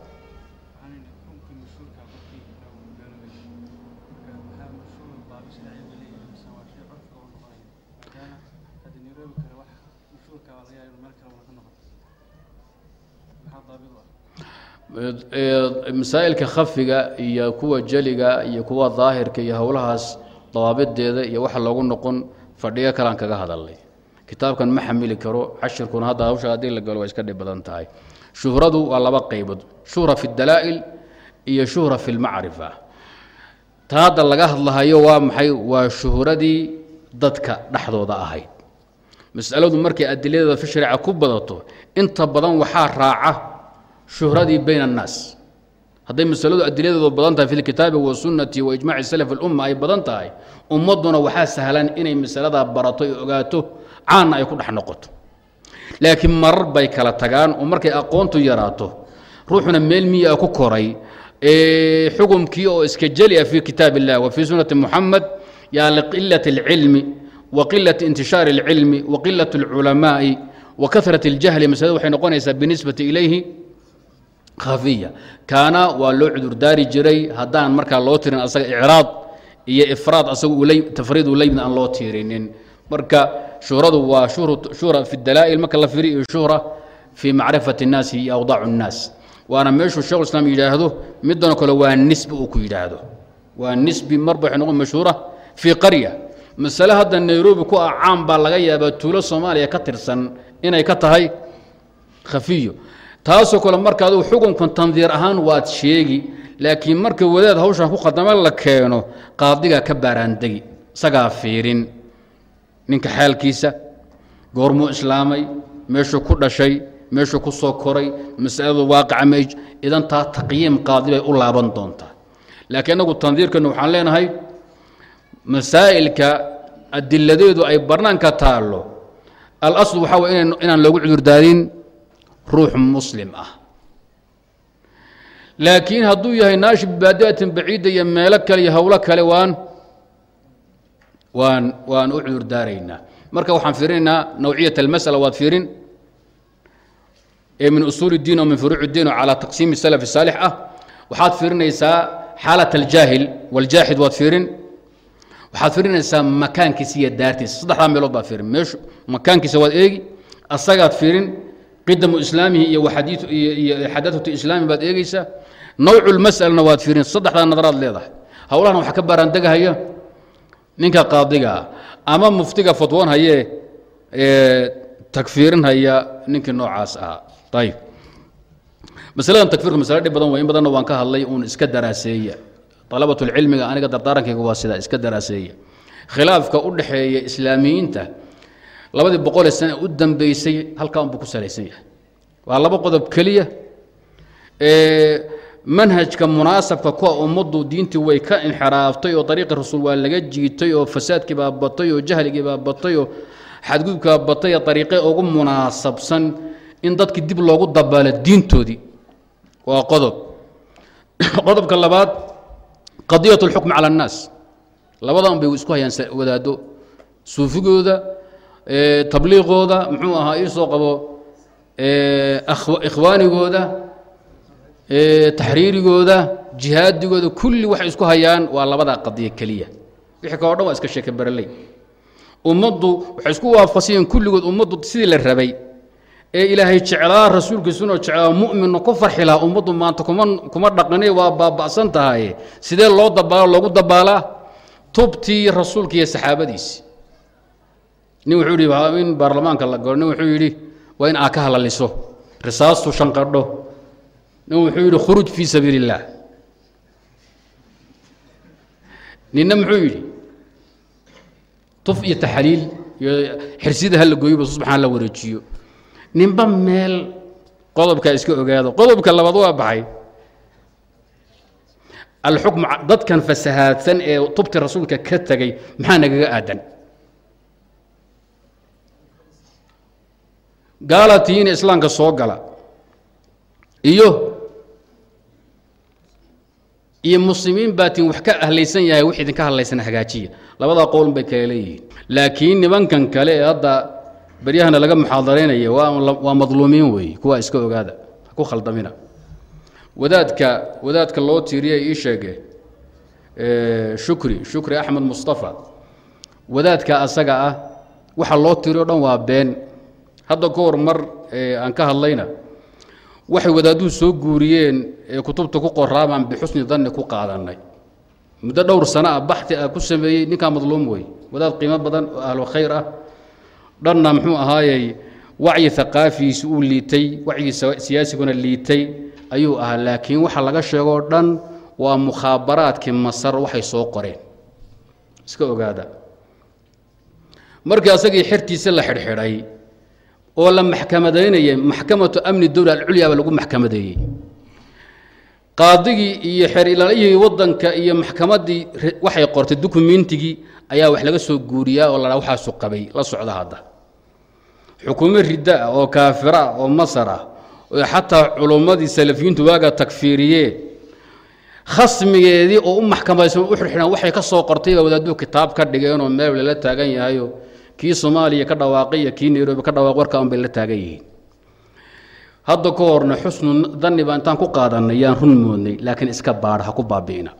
masaa'ilka khafiga iyo kuwa jeliga iyo kuwa daahirka iyo howlahaas dawaabideeda iyo waxa loogu noqon fadhiyo kalaan kaga hadalnay kitaabkan ma xamili karo cashirkuna hadda hawsha haddii la galo waa iska dhib badan tahay. Shuhradu waa laba qaybood shuhra fi اdalaa'il iyo shuhra fi اlmacrifa ta laga hadlahayo waa maxay? Waa shuhradii dadka dhexdooda ahayd. Masaladu markay adiladeeda fi shareeca ku badato inta badan waxaa raaca shuhradii bayna الnaas hadday masaladu adiladeedu badan tahay fi اlkitaabi wasunnati waijmaci salaf اlumma ay badan tahay ummadduna waxaa sahlan inay masaladaa barato ay ogaato caanna ay ku dhex noqoto laakiin marar bay kala tagaan oo markay aqoontu yaraato ruuxuna meel miyaa ku koray xukumkii oo iska jeli ah fii kitaab illah wa fii sunnati muxamed yaa liqilat اlcilmi wa qilat intishaar اlcilmi wa qilat اlculamaa'i wa karat اljahli masalada waxay noqonaysaa binisbati ilayhi khafiya kaana waa loo cudurdaari jiray haddaan markaa loo tirin asaga icraad iyo ifraad asagu tafriid uu layimid aan loo tiirinin marka shuhradu waa shuhra fi dalaa'il marka la firi iyo shuhra fii macrifati الnaasi iyo awdaacu الnaas waana meeshuu shekhu islaam yidhaahdo middanoo kale waa nisbi uu ku yidhaahdo waa nisbi marba waxay noqon mashhuura fii qarya masale hadda nairobi ku ah caam baa laga yaabaa tuulo soomaaliya ka tirsan inay ka tahay khafiyo taasoo kale marka adigu xukunkan tandiir ahaan waad sheegi laakiin marka wadaad hawshan ku khadama la keeno qaadigaa ka baaraandegi. Isagaa fiirin. Ninka xaalkiisa goormuu islaamay meeshuu ku dhashay meeshuu ku soo koray masaladu waaqaca mej idan taa taqyiim qaadi bay u laaban doontaa. Laakiin annagu tandiirkanu waxaan leenahay masaa'ilka adiladeedu ay bannaanka taallo. Alasl waxaa way inaan loogu cudurdaarin ruux muslim ah. Laakiin hadduu yahay naashi bibaadi'atin baciida iyo meelo kale iyo howlo kale waan waan waan u cudurdaaraynaa. Marka waxaan fiirinaynaa nawciyat almas'ala waad fiirin ee min usuul اdiin o min furuuc اdiin oo calaa taqsiimi salaf saalix ah. Waxaad fiirinaysaa xaalat aljaahil waljaaxid waad fiirin. Waxaad fiirinaysaa makaankiisa iyo daartiisa. Saddexdaa meelood baad fiirin. Meeshu makaankiisa waad eegi asagaad fiirin qidamu islaamihi iyo xadaatu islaami baad eegeysaa nawcu lmas'alana waad fiirin. Saddexdaa nadaraad leedahay. Howlahana waxaa ka baaraandegahaya ninka qaadigaa ama muftiga fatwoon hayee takfiirin haya ninkii noocaas ahaa ayb masaladan takfiirka masale dhib badan wey in badanna waan ka hadlay uun iska daraaseeya. Dalabatulcilmiga aniga dardaarankayga waa sidaa iska daraaseeya. Khilaafka u dhaxeeya islaamiyiinta labadii boqolee sane u dambeysay halkaa unbuu ku salaysan yahay. Waa laba qodob keliya. Manhajka munaasabka kuwa ummaddu diintii way ka inxiraaftay oo ariiqi rasuul waa laga jiitay oo fasaadkii baa batay oo jahligii baa batay oo xadgudubkaa batay ariiqe ugu munaasabsan in dadkii dib loogu dabaalo diintoodii. Waa qodob. Qodobka labaad qadiyat اlxukm cala اnnaas labadan bay isku hayaan wadaado suufigooda tabliiqooda muxuu ahaa iisoo qabo ikhwaanigooda taxriirigooda jihaadigooda kulli waxay isku hayaan waa labadaa qadiyo keliya. Wixii kaloo dhan waa iska sheeke bareley ummaddu waxay isku waafaqsayeen kulligood ummaddu sidii la rabay. Ee ilaahay jeclaa rasuulkiisunoo jeclaa mu'minna ku farxi lahaa ummaddu maanta kuma kuma dhaqanay waa baaba'san tahaye sidee loo dabaalo loogu dabaalaa tubtii rasuulka iyo saxaabadiisi nin wuxuu yidhi in baarlamaanka la galo. Nin wuxuu yidhi waa in aa ka halaliso risaastu shanqadho nin wuxuu yidhi khuruj fii sabiili illaah ninna muxuu yidhi tuf iyo taxliil iyo xirsida ha la gooyo la wareejiyo. Ninba meel qodobkaa iska ogaado. Qodobka labaad waa baxay. Alxukm dadkan fasahaadsan ee tubti rasuulka ka tegay maxaa nagaga aadan gaalatiina islaamka soo gala. Iyo iyo muslimiin baatiin wax ka ahlaysan yahay wix idinka hadlaysan hagaajiya. Labadaa qowl bay kale leeyihiin. Laakiin nimankan kale ee hadda beryahana laga muxaadaraynaya waa madluumiin weeye kuwa iska ogaada ku khaldamina. Wadaadka wadaadka loo tiiriye ii sheege shukri shukri axmed mustafa wadaadka asaga ah waxa loo tiiriyo dhan waa been hadda ka hor mar aan ka hadlayna waxay wadaaduhu soo guuriyeen ee kutubta ku qoraabaan bixusni danni ku qaadannay. Muddo dhowr sano ah baxti ah ku sameeyey ninkaa madluum wey wadaad qiimo badan oo ahlu khayr ah. Dhanna muxuu ahaayey wacyi aqaafigiisi uu liitay wacyigii siyaasiguna liitay ayuu ahaa. Laakiin waxa laga sheegoo dhan waa mukhaabaraadkii masar waxay soo qoreen. Iska ogaada. Markii asagii xertiisa la xidhxidhay oo la maxkamadaynayay maxkamatu amni dowla alculya baa lagu maxkamadeeyey qaadigii iyo xeer ilaaliyihii waddanka iyo maxkamaddii waxay qortay dukumentigii ayaa wax laga soo guuriyaa oo la waxaasu qabay la socda hadda. Xukuumo ridda ah oo kaafira ah oo masar oo xataa culummadii salafiyiintu waaga takfiiriyeen khasmigeedii oo u maxkamaysan u xirxidhan waxay ka soo qortay baa wadaaduu kitaab ka dhigeenoo meel lala taagan yahayo kii soomaaliya ka dhawaaqay iyo kii nairobi ka dhawaaq warkaa un la taagan yihiin. Hadda ka horna xusnu danni baa intaan ku qaadanay yaan run moodnay laakiin iska baadha ha ku baabi'ina.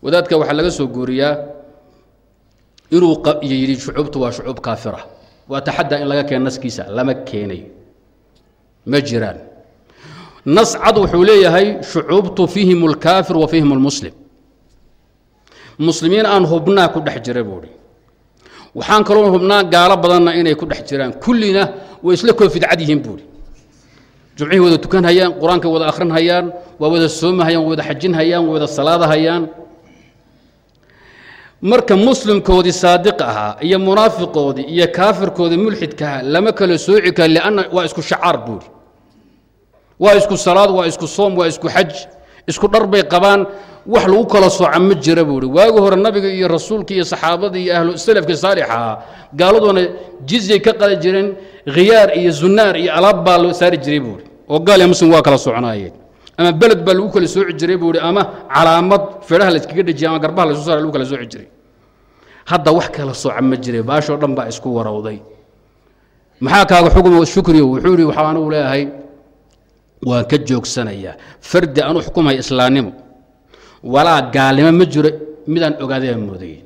Wadaadka waxaa laga soo guuriyaa inuu yidhi shucuubtu waa shucuub kaafira. Waa taxaddaa in laga keeno naskiisa lama keenayo ma jiraan. Nas cad wuxuu leeyahay shucuubtu fihim اlkaafir wa fihim اlmuslim muslimiin aan hubnaa ku dhex jira buuhi waxaan kaloo hubnaa gaalo badanna inay ku dhex jiraan. Kullina way isla koofidcad yihiin buuhi jumcihii wada tukan hayaan qur'aankay wada akhrin hayaan waa wada soomahayaan waa wada xajin hayaan waa wada salaada hayaan. Marka muslimkoodii saadiq ahaa iyo munaafiqoodii iyo kaafirkoodii mulxidkaha lama kala sooci kara lianna waa isku shacaar buuri. Waa isku salaad waa isku soom waa isku xaj. Isku dhar bay qabaan wax lagu kala sooca ma jira buuhi waagi hore nabiga iyo rasuulka iyo saxaabada iyo ahlu salafkii saalix ahaa gaaladuna jizyay ka qali jireen khiyaar iyo zunaar iyo alaab baa loo saari jiray buuhi oo gaal muslim waa kala soconaayeen ama beled baa lagu kala sooci jiray buuhi ama calaamad feedhaha la iskaga dhejiya ama garbaha laysu saara lagu kala sooci jiray. Hadda wax kala sooca ma jira baashoo dhan baa isku warowday. Maxaa kaaga xugum shukriyo wuxuu yidhi waxaa leeyahay waan ka joogsanayaa fardi aan u xukumaya islaamnimo walaa gaalnimo ma jiro midaan ogaadaya moodayey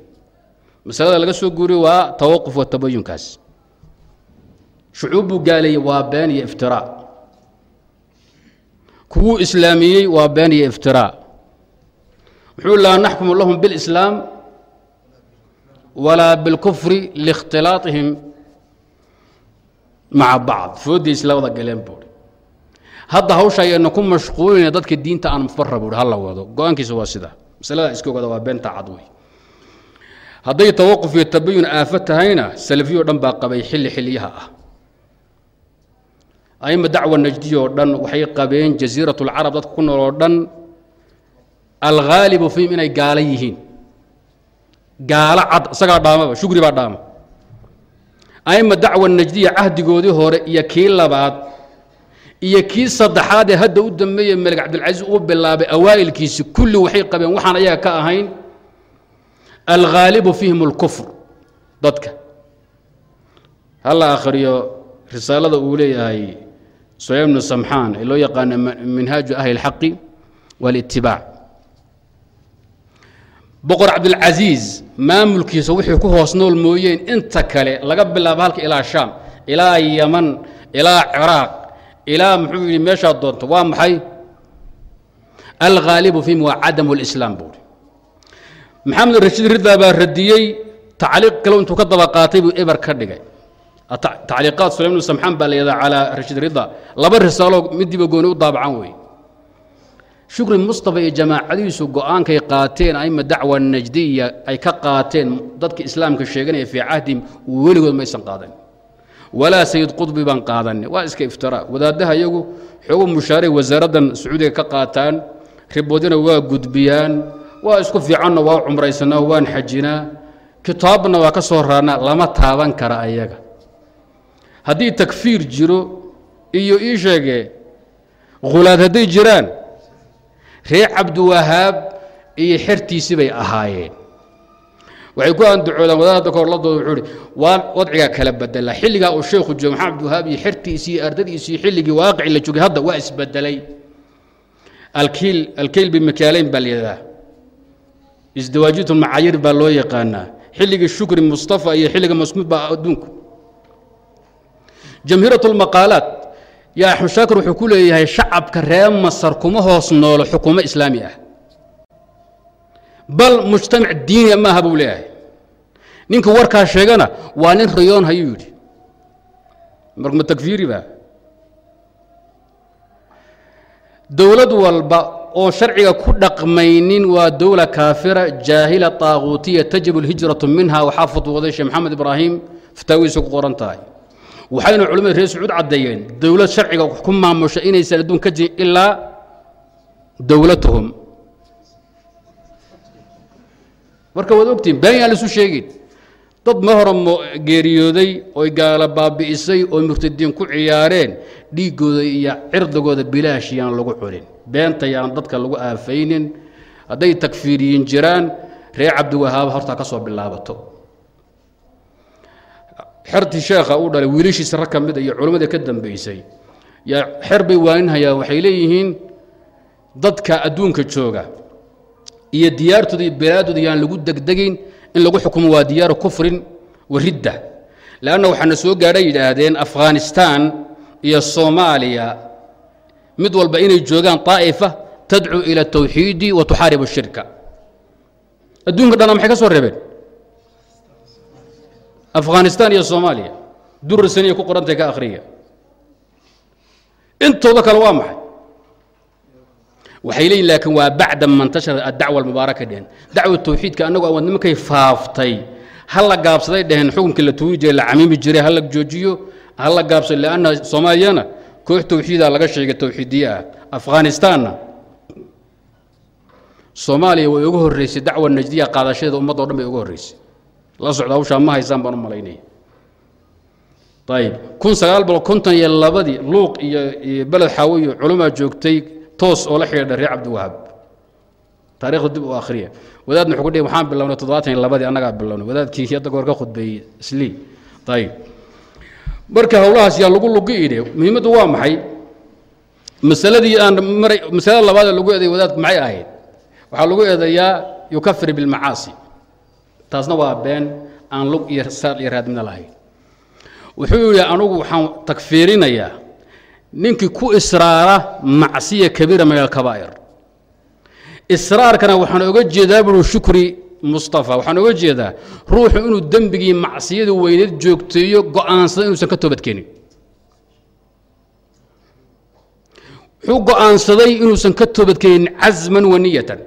masalada laga soo guuriyo waa tawaquf wa tabayunkaas shucuub buu gaaleeyey waa been iyo iftiraa kuwuu islaamiyey waa been iyo iftiraa wuxuu laa naxkumu lahum bilislaam walaa bilkufri liikhtilaaطihim maca bacd. Foodday isla wada galeen buuhi hadda hawsha ayayna ku mashquulinaya dadka diinta aan mufara buuhi hala wado. Go'aankiisa waa sida. Masaladaa iska ogada waa beenta cad wey hadday tawaquf iyo tabayun aafo tahayna salafiyo dhan baa qabay xilli xilliyaha ah. Aima dacwa najdiya oo dhan waxay qabeen jasiirat اlcarab dadka ku nool oo dhan alghaalibu fiihim inay gaala yihiin. Gaalo cad isagaa dhaamaba shugri baa dhaama. Aima dacwa najdiya cahdigoodii hore iyo kii labaad iyo kii saddexaad ee hadda u dambeeye meleg cabdilcasiis uu bilaabay awaa'ilkiisi kulli waxay qabeen waxaan ayaga ka ahayn alghaalibu fiihim اlkufr dadka hala akhriyo risaalada uu leeyahay sulaym bnu samxaan ee loo yaqaano minhaaju ahli اlxaqi wاlitibaac boqor cabdilcasiis maamulkiisa wixii ku hoos nool mooyeen inta kale laga bilaabo halka ilaa shaam ilaa yaman ilaa ciraaq ilaa muxuu yidhi meeshaad doonto waa maxay? Alghaalibu fiihim waa cadamu اlislaam buuri maxamed rashiid rida baa radiyey tacliiq kale intuu ka daba qaatay buu eber ka dhigay. Tacliiqaat sulaym bnu samxaan baa la yahdaa calaa rashiid rida laba risaaloo midiiba gooni u daabacan wey shukri mustafa iyo jamaacadiisu go'aankay qaateen aima dacwa najdiya ay ka qaateen dadka islaamka sheeganaya fii cahdihim weligood maysan qaadan walaa sayid qudbi baan qaadanay waa iska iftiraa wadaadaha iyagu xoogu mushaaray wasaaraddan sacuudiga ka qaataan riboodina waa gudbiyaan waa isku fiicanna waa cumraysanaa waan xajinaa. Kitaabna waa ka soo raarnaa lama taaban kara ayaga. Haddii takfiir jiro iyo ii sheege khulaad hadday jiraan reer cabdiwahaab iyo xertiisi bay ahaayeen waxay ku andacoodaan wadaadda kahor ladooda wuxuu ihi waa wadcigaa kala bedela xilligaa uu sheekhu joogo maxamed cabdiwahaab iyo xertiisii ardadiisii xilligii waaqici la joogay hadda waa isbedelay. Alkiil alkiil bimakaaleyn baa layidhahdaa isdawaajiyatu macaayir baa loo yaqaanaa. Xilligii shukri mustafa iyo xilliga masmuud baa adduunku. Jamhiirat lmaqaalaat yaa axmed shaakir wuxuu ku leeyahay shacabka reer masar kuma hoos noolo xukuumo islaami ah bal mujtamac diiniya maaha buu leeyahay. Ninkii warkaa sheegana waa nin rayoonhayuu yidhi. Marma takfiiri baa. Dowlad walba oo sharciga ku dhaqmaynin waa dowla kaafira jaahila taaquutiya tajib اlhijraةu minha waxaa fatwooday sheekh maxamed ibraahim fataawidiisa ku qoran tahay. Waxayna culamada reer sacuud caddeeyeen dowlad sharciga ku maamusha inaysan adduun ka jirin ilaa dowlatuhum marka waad ogtihin been yaan laisu dad ma hore geeriyooday oy gaala baabi'isay oo murtadiin ku ciyaareen dhiiggooda iyo cirdigooda bilaash yaan lagu culin beenta yaan dadka lagu aafaynin hadday takfiiriyin jiraan reer cabdiwahaaba hortaa ka soo bilaabato. Xertii sheekha uu dhalay wiilashiisa rag ka mida iyo culimmadii ka dambaysay yaa xer bay waaninhayaan waxay leeyihiin dadka adduunka jooga iyo diyaartooda iyo bilaadooda yaan lagu degdegin in lagu xukumo waa diyaaru kufrin wa ridda leanna waxaana soo gaadhay yidhaahdeen afghanistan iyo soomaaliya mid walba inay joogaan طaa'ifa tadcuu ila الtawxiidi wa tuxaaribu الshirka adduunka dhana maxay ka soo reebeen afghanistan iyo soomaaliya durasaniya ku qorantay ka akhriya intooda kale waa maxay Waxay leeyihiin laakiin waa bacda ma ntashara addacwa almubaaraka dheheen. Dacwa tawxiidka annagu awaad nimankay faaftay. Ha la gaabsaday dheheen xukunkii la tuuri la camiimi jiray ha la joojiyo ha la gaabsado leanna soomaaliyana koox tawxiida laga sheegay tawxiidiye ah. Afghanistanna soomaaliya way uga horreysay dacwa najdiya qaadashadeeda ummadda o dhan bay uga horreysay. La socda hawshaa ma haysaan baan u malaynaya. Ayib kun sagaal boqol konton iyo labadii luuq iyo iyo beled xaawo iyo culumaa joogtay toos oo la xidhiidha reer cabdiwahaab taarikhda dib u akhriya wadaadna wuxuu ku dhihi waxaan bilownay toddobaatan labadii annagaa bilownay. Wadaadkii hadda goor ka khudbeeyey islii ayib marka howlahaas yaa lagu lugi idhe muhiimaddu waa maxay? Masaladii aan maray masalada labaad ee lagu eeday wadaadku maxay ahayd? Waxaa lagu eedayaa yukafir bilmacaasi taasna waa been aan lug iyo saar iyo raadmina lahayn. Wuxuu yidhi anugu waxaan takfiirinayaa ninkii ku israara macsiya kabiira min alkabaa'ir israarkana waxaan oga jeedaa buu shukri mustafa waxaan oga jeedaa ruuxu inuu dembigii macsiyadu weyneed joogteeyo go'aansada inuusan ka toobadkeenin. Wuxuu go'aansaday inuusan ka toobadkeenin casman wa niyatan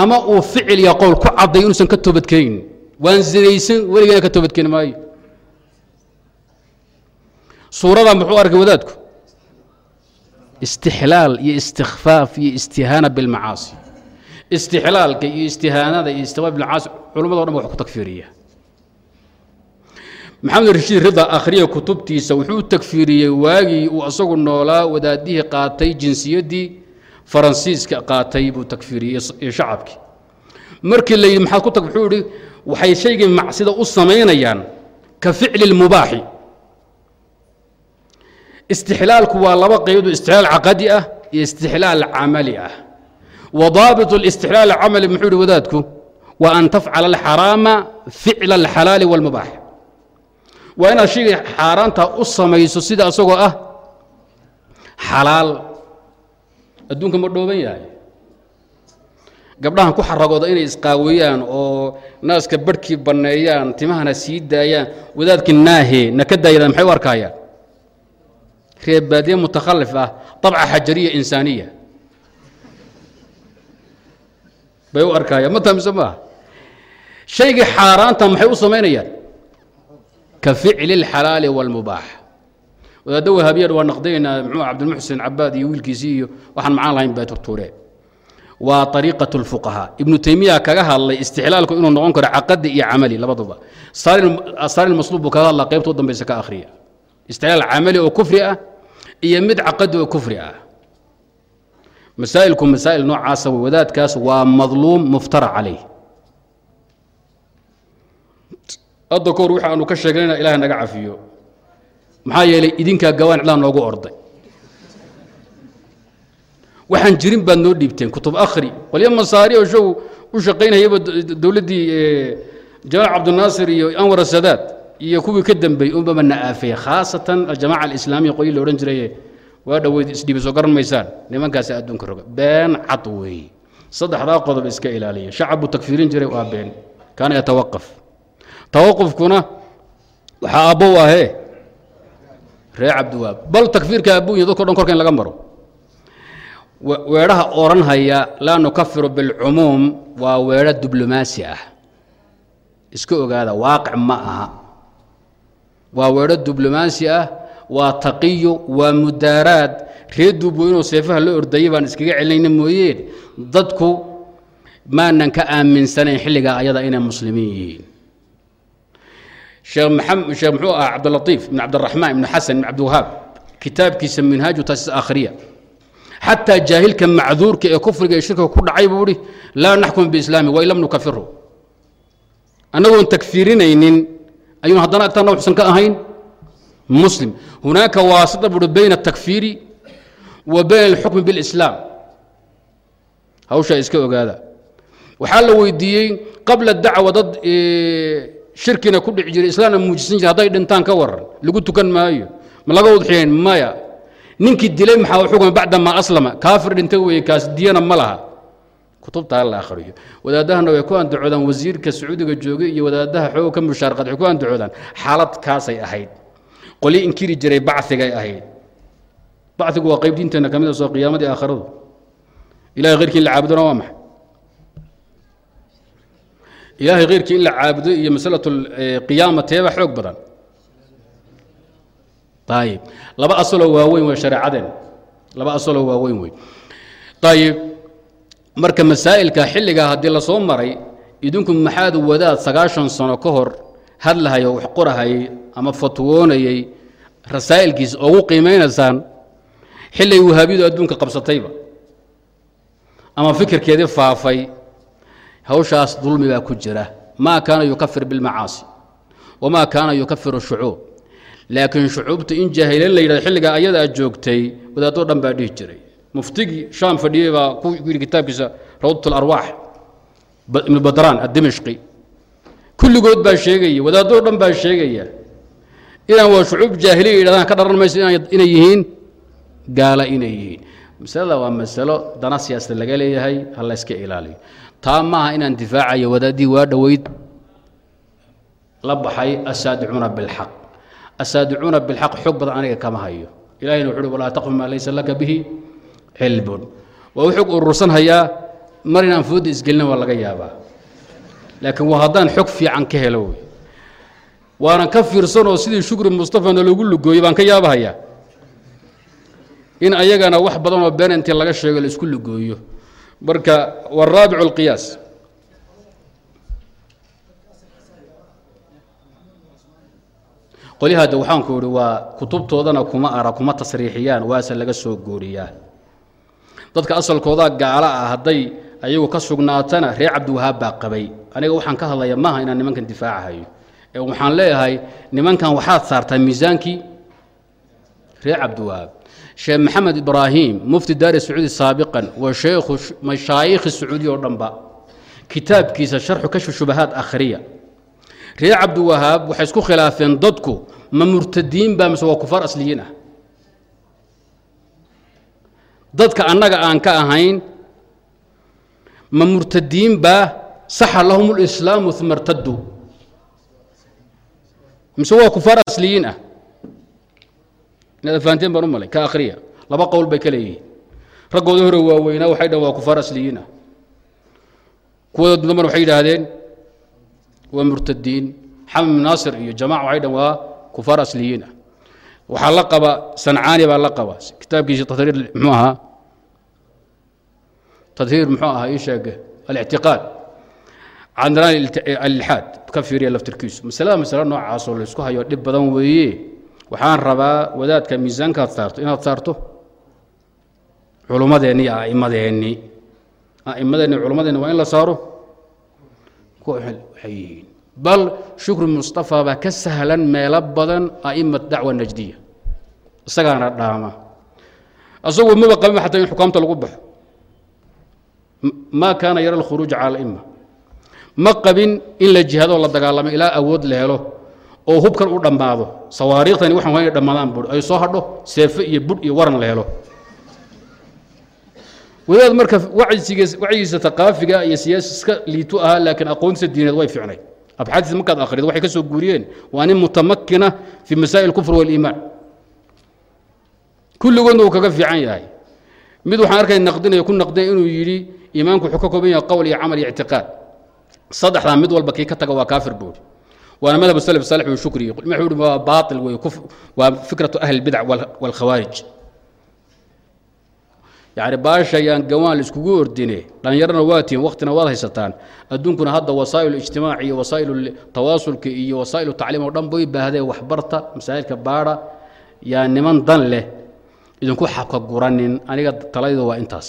ama uu ficil iyo qowl ku cadday inuusan ka toobadkeenin. Waan sinaysan weligana ka toobadkeeni maayo. Suuradan muxuu arkay wadaadku istixlaal iyo istikfaaf iyo istihaana bilmacaasi. Istixlaalka iyo istihaanada iyo istiqbaal bilmacaasi culimmado dhan wax ku takfiiriya maxamed rashiid rida akhriya kutubtiisa wuxuu takfiiriyey waagii uu asagu noolaa wadaadihii qaatay jinsiyaddii faransiiska qaatay buu takfiiriyey iyo shacabkii. Markii la yidhi maxaad ku tag wuxuu idhi waxay shaygii macsida u samaynayaan ka ficli lmubaaxi istixlaalku waa laba qaybood istixlaal caqadi ah iyo istixlaal camali ah. Wa daabit اlistixlaal camali muxuu ihi wadaadku wa an tafcala alxaraama ficla alxalaali wاlmubaax waa inaad shayga xaaraanta u samayso sida asagoo ah xalaal. Adduunka ma dhooban yahay. Gabdhahan ku xaragooda inay isqaaweeyaan oo naaska barhkii banneeyaan timahana sii daayaan wadaadkii naahe na ka daayadaan maxay u arkaayaan reer baadiye mutakhalif ah dabca xajariya insaaniya bay u arkaayaan ma tamise maaha shaygii xaaraanta maxay u samaynayaan ka ficli اlxalaali wاlmubaax wadaadda wahaabiyaan waa naqdaynaa mxuu cabdilmuxsin cabaad iyo wiilkiisii iyo waxaan macaan lahayn bay turtuureen waa ariiqaة اlfuqahaa ibnu teymiya kaga hadlay istixlaalku inuu noqon karo caqadi iyo camali labaduba asaari masluub buu kaga hadlaa qaybta u dambaysa ka akhriya istixlaal camali oo kufri ah iyo mid caqadi oo kufri ah. Masaa'ilku masaa'il noocaasa wey wadaadkaas waa madluum muftara calayh hadda kahor wixi aanu ka sheegnayna ilaah naga cafiyo. Maxaa yeelay idinkaa gawaan cidlaa noogu orday. Waxaan jirin baad noo dhiibteen kutub akhri qolyo masaari oo show u shaqaynayaba dowladdii jamaal cabdinaasir iyo anwar asadaad iyo kuwii ka dambeeyey unbaba na aafeeye khaasatan aljamaca alislaamiya qoyi la odhan jiraye waa dhoweyd isdhiibi soo garan maysaan. Nimankaasi adduunka roga. Been cad weeye saddexdaa qodob iska ilaaliya. Shacab buu takfiirin jiray waa been. Kaana yatawaqaf tawaqufkuna waxaa aabbow ahee reer cabdiwaab. Bal takfiirka aabbuunya dadko dhan korka in laga maro. Weedhaha odhanhaya laa nukafiru bilcumuum waa weedho diblomaasi ah. Iska ogaada waaqic ma aha waa weedho diblomaasi ah waa taqiyo waa mudaaraad. Reer duubo inuu seefaha la ordayay baan iskaga celinayna mooyeen dadku maanan ka aaminsanayn xilligaa ayada inay muslimiin yihiin. Sheekh muxuu ahaa cabdilatiif ibn cabdiraxmaan ibn xasan ibn cabdiwahaab kitaabkiisa minhaaju taasiis aakhiriya xataa jaahilka macduurka ee kufriga ee shirkiga ku dhacay buu ihi laa naxkum biislaami wain lam nukafiru annagoon takfiirinaynin ayuun haddana agtaana waxusan ka ahayn? Muslim. Hunaaka waasita buuhi bayna atakfiiri wa bayna alxukmi bilislaam. Hawshaa iska ogaada. Waxaa la weydiiyey qabla dacwa dad shirkina ku dhici jiray islaamna muujisan jira hadday dhintaan ka waran. Lagu tukan maayo. Ma laga udxiyeen maya. Ninkii dilay maxaa xukma bacda maa aslama? Kaafir dhintay weeye kaas diyana ma laha kutubtaa la akhriyo. Wadaadahana way ku andacoodaan wasiirka sacuudiga joogay iyo wadaadaha xoog ka mushaarqad way ku andacoodaan xaalad kaasay ahayd. Qoli inkiri jiray bacigay ahayd. Bacigu waa qayb diinteenna ka mid a soo qiyaamadii aakhiradu. Ilahay khayrkii in la caabudona waa maxay? Ilaahay khayrkii in la caabudo iyo masalatu qiyaama teeba xoog badan. Ayib laba asaloo waaweyn wey shareecadeen laba asaloo waaweyn wey ayib marka masaa'ilka xilligaa haddii la soo maray idinku maxaad wadaad sagaashan sano ka hor hadlahayo wax qorahayay ama fatwoonayay rasaa'ilkiisa ugu qiimaynaysaan xilay wahaabiyadu adduunka qabsatayba. Ama fikirkeedii faafay hawshaas dulmi baa ku jira. Maa kaana yukafir bilmacaasi wamaa kaana yukafiru shucuub. Laakiin shucuubta in jaahileen la yidhahdo xilligaa ayadaa joogtay wadaadoo dhan baa dhihi jiray muftigii shaam fadhiyey baa ku yidhi kitaabkiisa rawdat alarwaax ibnu badraan addimashqi kulligood baa sheegaya wadaadoo dhan baa sheegaya inaan waa shucuub jaahiliya yidhahdaan ka dharan mayso inay yihiin? Gaala inay yihiin. Masalada waa masalo dana siyaasad laga leeyahay ha la ilaaliyo. Taa maaha inaan difaacayo wadaaddii waa dhoweyd la baxay asaadicuuna bilxaq. Asaadicuuna bilxaq xoog badan aniga kama hayo. Ilahina wuxu uhi walaa taqfu maa laysa laka bihi cilmun waa u xog urursan hayaa mar inaan foodda isgelina waa laga yaabaa. Laakiin waa haddaan xog fiican ka helo wey waanan ka fiirsanoo sidii shukri mustafana loogu lugooyey baan ka yaabahayaa. In ayagana wax badan oo been intii laga sheego la isku lugooyo. Marka waraabicu alqiyaas qolyahaade waxaanku idhi waa kutubtoodana kuma ara kuma tasriixiyaan waase laga soo gooriyaa dadka asalkoodaa gaala ah hadday ayagu ka sugnaatana reer cabdiwahaab baa qabay. Aniga waxaan ka hadlaya maaha inaan nimankan difaacahayo. Ee waxaan leeyahay nimankan waxaad saartaa miisaankii reer cabdiwahaab sheekh maxamed ibraahim mufti daari sacuudi saabiqan waa sheekhu mashaayikhi sacuudi oo dhanba. Kitaabkiisa sharxu kashfu shubahaat akhriya. Reer cabdiwahaab waxay isku khilaafeen dadku ma murtadiin baa mise waa kufaar asliyiin ah dadka annaga aan ka ahayn ma murtadiin baa saxa lahum lislaamu uma irtaduu mise waa kufaar asliyiin ah. Inaad fahanteen baan u malay ka akhriya. Laba qowl bay ka leeyihiin. Raggooda hore waaweynaa waxay dhahen waa kufaar asliyiin ah. Kuwooda dambana waxay yidhaahdeen waa murtadiin. Bin naasir iyo jamaca waxay dhahen waa kufaar asliyiin ah waxaa la qaba sancaani baa la qaba. Kitaabkiisa tahriir muxuu ahaa? Tadhiir muxuu ahaa ii sheege. Alictiqaad candaraan alilxaad ka fiiriya laftirkiisu. Masalada masale noocaasoo la isku hayo dhib badan weeye. Waxaan rabaa wadaadka miisaankaad saarto inaad saarto. Culummadeenni iyo a'immadeenni a'immadeenni culummadeenni waa in la saaro. Kuwa waxay yihiin bal shukri mustafa baa ka sahlan meelo badan a'immat dacwa najdiya. Isagaana dhaama. Asagu maba qabin xataa in xukaamta lagu baxo. Ma kaana yara alkhuruuj cala al'imma. Ma qabin in la jihaadoo la dagaalamo ilaa awood la helo oo hubkan u dhammaado. Sawaariikhtani waxan waa inay dhammaadaan bur ay soo hadho seefo iyo budh iyo waran la helo. Wadaad marka wacyigiisa taqaafiga iyo siyaasi iska liitu ahaa laakiin aqoontiisa diineed way fiicnayd abxaadiis markaad akhrido waxay ka soo guuriyeen waa nin mutamakina fi masaa'il kufr waliimaan kulligoodna uu kaga fiican yahay. Mid waxaan arkay naqdinaya ku naqdinaya inuu yidhi iimaanku wuxuu ka kooban yahay qowl iyo camal iyo ictiqaad. Saddexdaa mid walba kii ka taga waa kaafir buuri waana madhab salaf salix uu shukri wuxuu yidhi waa baatil wey waa fikratu ahli bidc wal khawaarij yacni baasha yaan gawaan laiskugu ordine dhallinyarana waa tihin waktina waad haysataan adduunkuna hadda wasaa'il ijtimaac iyo wasaa'il tawaasulka iyo wasaa'il tacliim oo dhan bay baahdeen waxbarta masaajidka baadha yaa niman dan leh idinku xabka guranin aniga talaydu waa intaas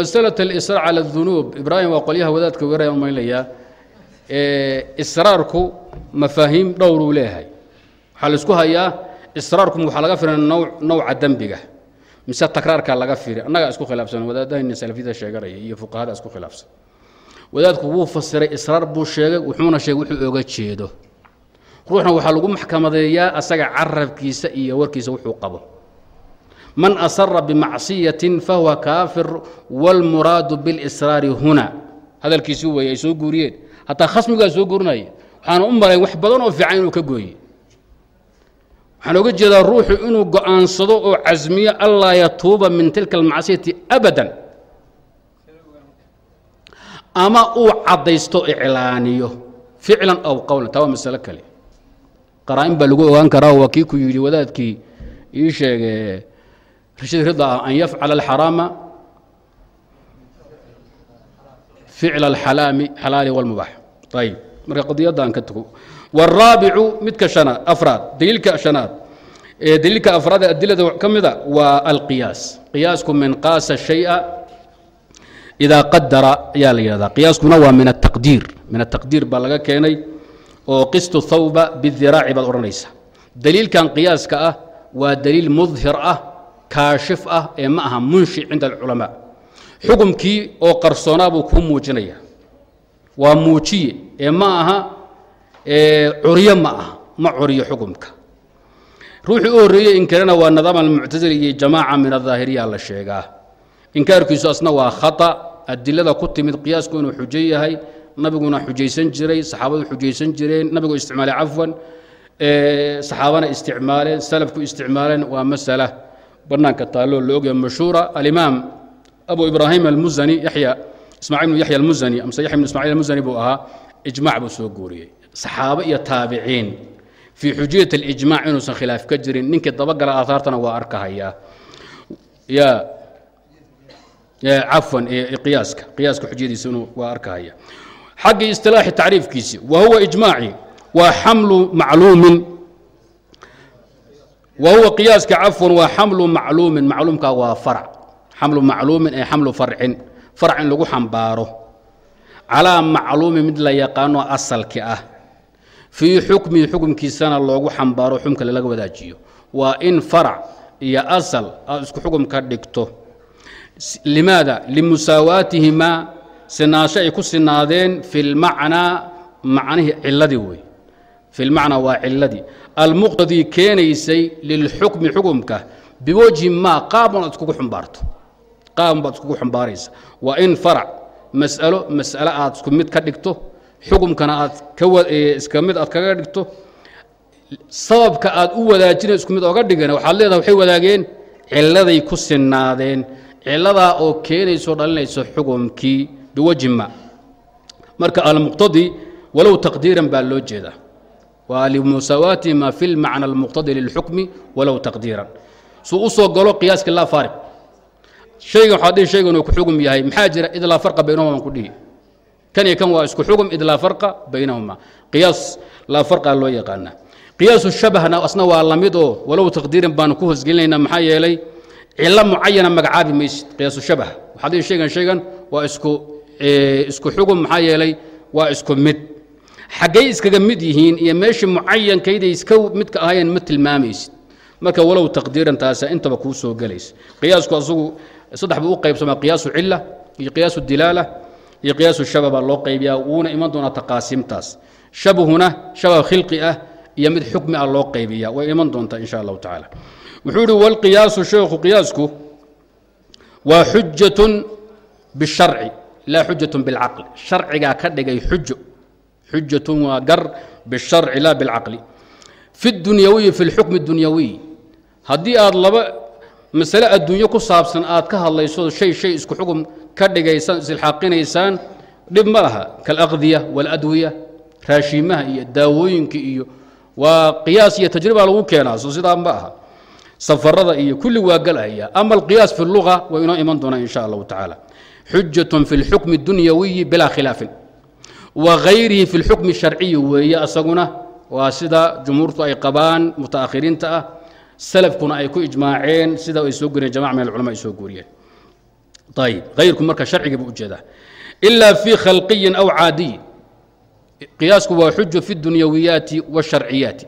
maslaة اlsrاar calى الdunuub ibraahim waa qolyaha wadaadka weeraya umaynayaa israarku mafaahiim dhowruu leeyahay. Waxaa la isku hayaa israarku waxaa laga firan nowca dembiga mise takraarka laga firi annagaa isku khilaafsan wadaadahayna salafiyada sheeganaya iyo fuqahada isku khilaafsan. Wadaadku wuu fasiray israar buu sheegay wuxuuna sheegay wuxuu oga jeedo. Ruuxna waxaa lagu maxkamadeeyaa asaga carabkiisa iyo warkiisa wuxuu qabo. Man asara bimacsiyatin fahuwa kaafir wاlmuraadu biاlsraari huna. Hadalkiisii weeye ay soo guuriyeen hataa khasmigaa soo guurinaya waxaana u malayn wax badan oo fiican inuu ka gooye waxaan oga jeedaa ruuxu inuu go'aansado oo casmiyo anlaa yatuuba min tilka almacsiyati abadan. Ama uu caddaysto iclaaniyo. Ficlan aw qowlan taa waa masalo kale. Qaraa-in baa lagu ogaan karaa waa kii ku yidhi wadaadkii ii sheege rashid rida ah an yafcala alxaraama ficla alxalaami xalaali walmubax ayib marka qadiyaddan ka tago wاraabicu midka shanaad afraad daliilka shanaad. Ee daliilka afraad ee adilada ka mida waa alqiyaas. Qiyaasku min qaasa shaya idaa qadara ayaa la yidhahdaa. Qiyaaskuna waa min ataqdiir min ataqdiir baa laga keenay oo qistu thawba bidiraaci baad odhanaysa. Daliilkan qiyaaska ah waa daliil mudhir ah kaashif ah ee ma aha munshi cinda alculamaa xukumkii oo qarsoonaa buu kuu muujinaya waa muujiye ee ma aha curyo ma aha ma curiyo xukumka. Ruuxii u horreeyey inkarana waa nidaam almuctasili iyo jamaaca min adaahiriya la sheegaa. Inkaarkiisu asna waa khata adilada ku timid qiyaasku inuu xujo yahay nabiguna xujaysan jiray saxaabadu xujaysan jireen nabigu isticmaalay cafwan saxaabana isticmaaleen salafku isticmaaleen waa masala. Banaanka taalloo la ogyahay mashhuura alimaam abu ibraahim almuzani yaxya ismaaciil bnu yaxya almuzani amse yaxya bnu ismaaciil almuzani buu ahaa ijmac buu soo guuriyey. Saxaabo iyo taabiciin fii xujiyat alijmac inuusan khilaaf ka jirin ninkii dabagala aahaartana waa arkahayaa ya cafwan qiyaaska qiyaaska xujiyadiisa inuu waa arkahaya. Xaggii istilaaxi tacriifkiisi wa huwa ijmaaci waa xamlu macluumin. Wa huwa qiyaaska cafwan waa xamlu macluumin macluumka waa farc xamlu macluumin ee xamlu farcin. Farc in lagu xambaaro. Calaa macluumin mid la yaqaano asalki ah. Fii xukmihi xukumkiisana loogu xambaaro xumka lalaga wadaajiyo. Waa in farac iyo asal aad isku xukum ka dhigto. Limaada? Limusaawaatihimaa sinaasho ay ku sinaadeen fi lmacnaa macnihii ciladii wey. Fi lmacnaa waa ciladii almuqtadii keenaysay lilxukmi xukumka biwajhi maa qaabun aad iskugu xumbaarto qaabun baad iskugu xumbaaraysa waa in farac mas'alo mas'ale aad isku mid ka dhigto xukumkana aad iska mid aad kaga dhigto sababka aad u wadaajina isku mid oga dhigan waxaad leedaha waxay wadaageen ciladay ku sinaadeen ciladaa oo keenayso dhalinayso xukumkii biwajhi ma marka almuqtadi walow taqdiiran baa loo jeedaa. Waa limusaawaatihima fi lmacna almuqtadi lilxukmi walow taqdiiran. Suu u soo galo qiyaaski laa faariq shaygan waxaa dhihi shaygan uu ku xugum yahay. Maxaa jira? Id laa farqa baynahuma aan ku dhihi. Kan iyo kan waa isku xugum. Id laa farqa baynahuma. Qiyaas laa farqa loo yaqaanaa qiyaasu shabahna asna waa la mid oo walow taqdiiran baanu ku hosgelinaynaa maxaa yeelay cilo mucayana magacaabi maysid. Qiyaasu shabah. Waxaa dhihi shaygan shaygan waa isku isku xugum. Maxaa yeelay waa isku mid. Xaggay iskaga mid yihiin iyo meeshii mucayankayday iska midka ahaayeen ma tilmaamaysid. Marka walow taqdiiran taasa intaba kuu soo gelaysa. Qiyaasku asagu saddex buu u qaybsamaa qiyaasu cila iyo qiyaasu dilaala iyo qiyaasu shaba baa loo qaybiyaa wuuna iman doonaa taqaasiimtaas shabhuna shabah khilqi ah iyo mid xukmi ah loo qaybiya way iman doontaa insha allahu tacaala. Wuxuu ihi walqiyaasu sheekhu qiyaasku waa xujatun bisharci laa xujatun bilcaqli. Sharcigaa ka dhigay xujo. Xujatun waa gar bisharci laa bilcaqli. Fi dunyawiyi fi lxukmi dunyawiy haddii aad laba masale adduunyo ku saabsan aad ka hadlayso shay shay isku xukum ka dhigaysaan isilxaaqinaysaan dhib ma laha. Kaalaqdiya waaladwiya raashiimaha iyo daawooyinka iyo waa qiyaas iyo tajriba lagu keenaa. Soo sidaa ma aha. Safarada iyo kulli waa galaya. Ama alqiyaas fi luga waa inoo iman doonaa in allahu tacaala. Xujatun fi lxukmi dunyawiyi bilaa khilaafin. Wa gayrihi fi lxukmi sharciyi weeye asaguna waa sida jumhuurtu ay qabaan mutaakhiriinta ah salafkuna ay ku ijmaaceen sida ay soo guriyeen jamac min alculama ay soo guuriyeen. Ayib hayrku marka sharcigii buu u jeedaa ilaa fi khalqiyin aw caadiyin qiyaasku waa xujo fi dunyawiyaati washarciyaati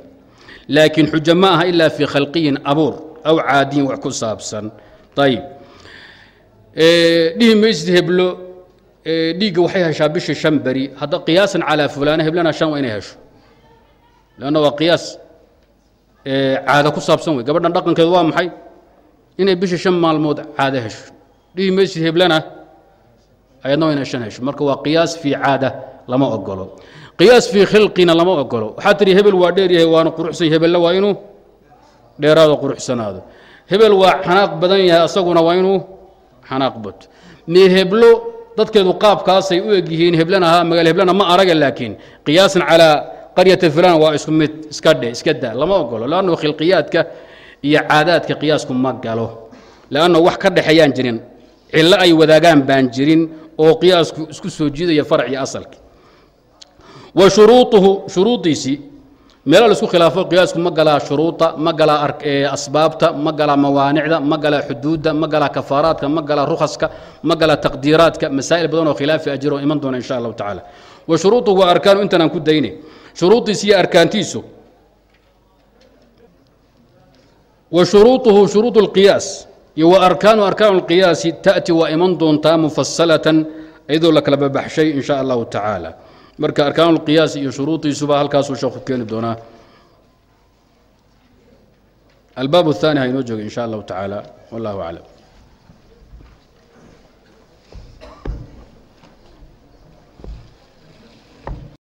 laakiin xujo ma aha ilaa fi khalqiyin abuur aw caadiyin wax ku saabsan. Ayib dhihi maysid heblo dhiigga waxay heshaa bishii shan beri. Hadda qiyaasan calaa fulaana heblana shan waa inay hesho. Lanna waa qiyaas caado ku saabsan wey gabadhan dhaqankeedu waa maxay? Inay bishii shan maalmood caado hesho. Dhihi maysid heblana? Ayadna inay shan hesho. Marka waa qiyaas fii caada lama ogolo qiyaas fii khilqina lama ogolo waxaa tihi hebel waa dheer yahay waana quruxsan. Hebella waa inuu dheeraado quruxsanaado. Hebel waa xanaaq badan yahay asaguna waa inuu xanaaq bato mee heblo dadkeedu qaabkaasay u eg yihiin heblana ahaa magaal heblana ma araga laakiin qiyaasan calaa qaryata fulan waa isku mid iska dhe iska da lama ogolo leanno khilqiyaadka iyo caadaadka qiyaasku ma galo. Leanno wax ka dhexeeyaan jirin cillo ay wadaagaan baan jirin oo qiyaasku isku soo jiidaya farc iyo asalki wa shuruuuhu shuruudiisii meelo la isku khilaafo qiyaasku ma galaa shuruuda ma galaa asbaabta ma galaa mawaanicda ma galaa xuduudda ma galaa kafaaraadka ma galaa rukhaska ma galaa taqdiiraadka masaa'il badan oo khilaafi ajiro iman doona insha allahu tacaala. Wa shuruuduhu waa arkaanu intan aan ku dayne shuruudiisi iyo arkaantiisu wa shuruuduhu shuruud اlqiyaas iyo wa arkaanu arkaan اlqiyaasi ta'ti waa iman doontaa mufasalatan iyadoo la kala babaxshay in sha allahu tacaala marka arkaan اlqiyaas iyo shuruudiisuba halkaasuu sheekhu keeni doonaa albaab الثاني ha inoo jooga in sha allahu tacaala wallahu aclam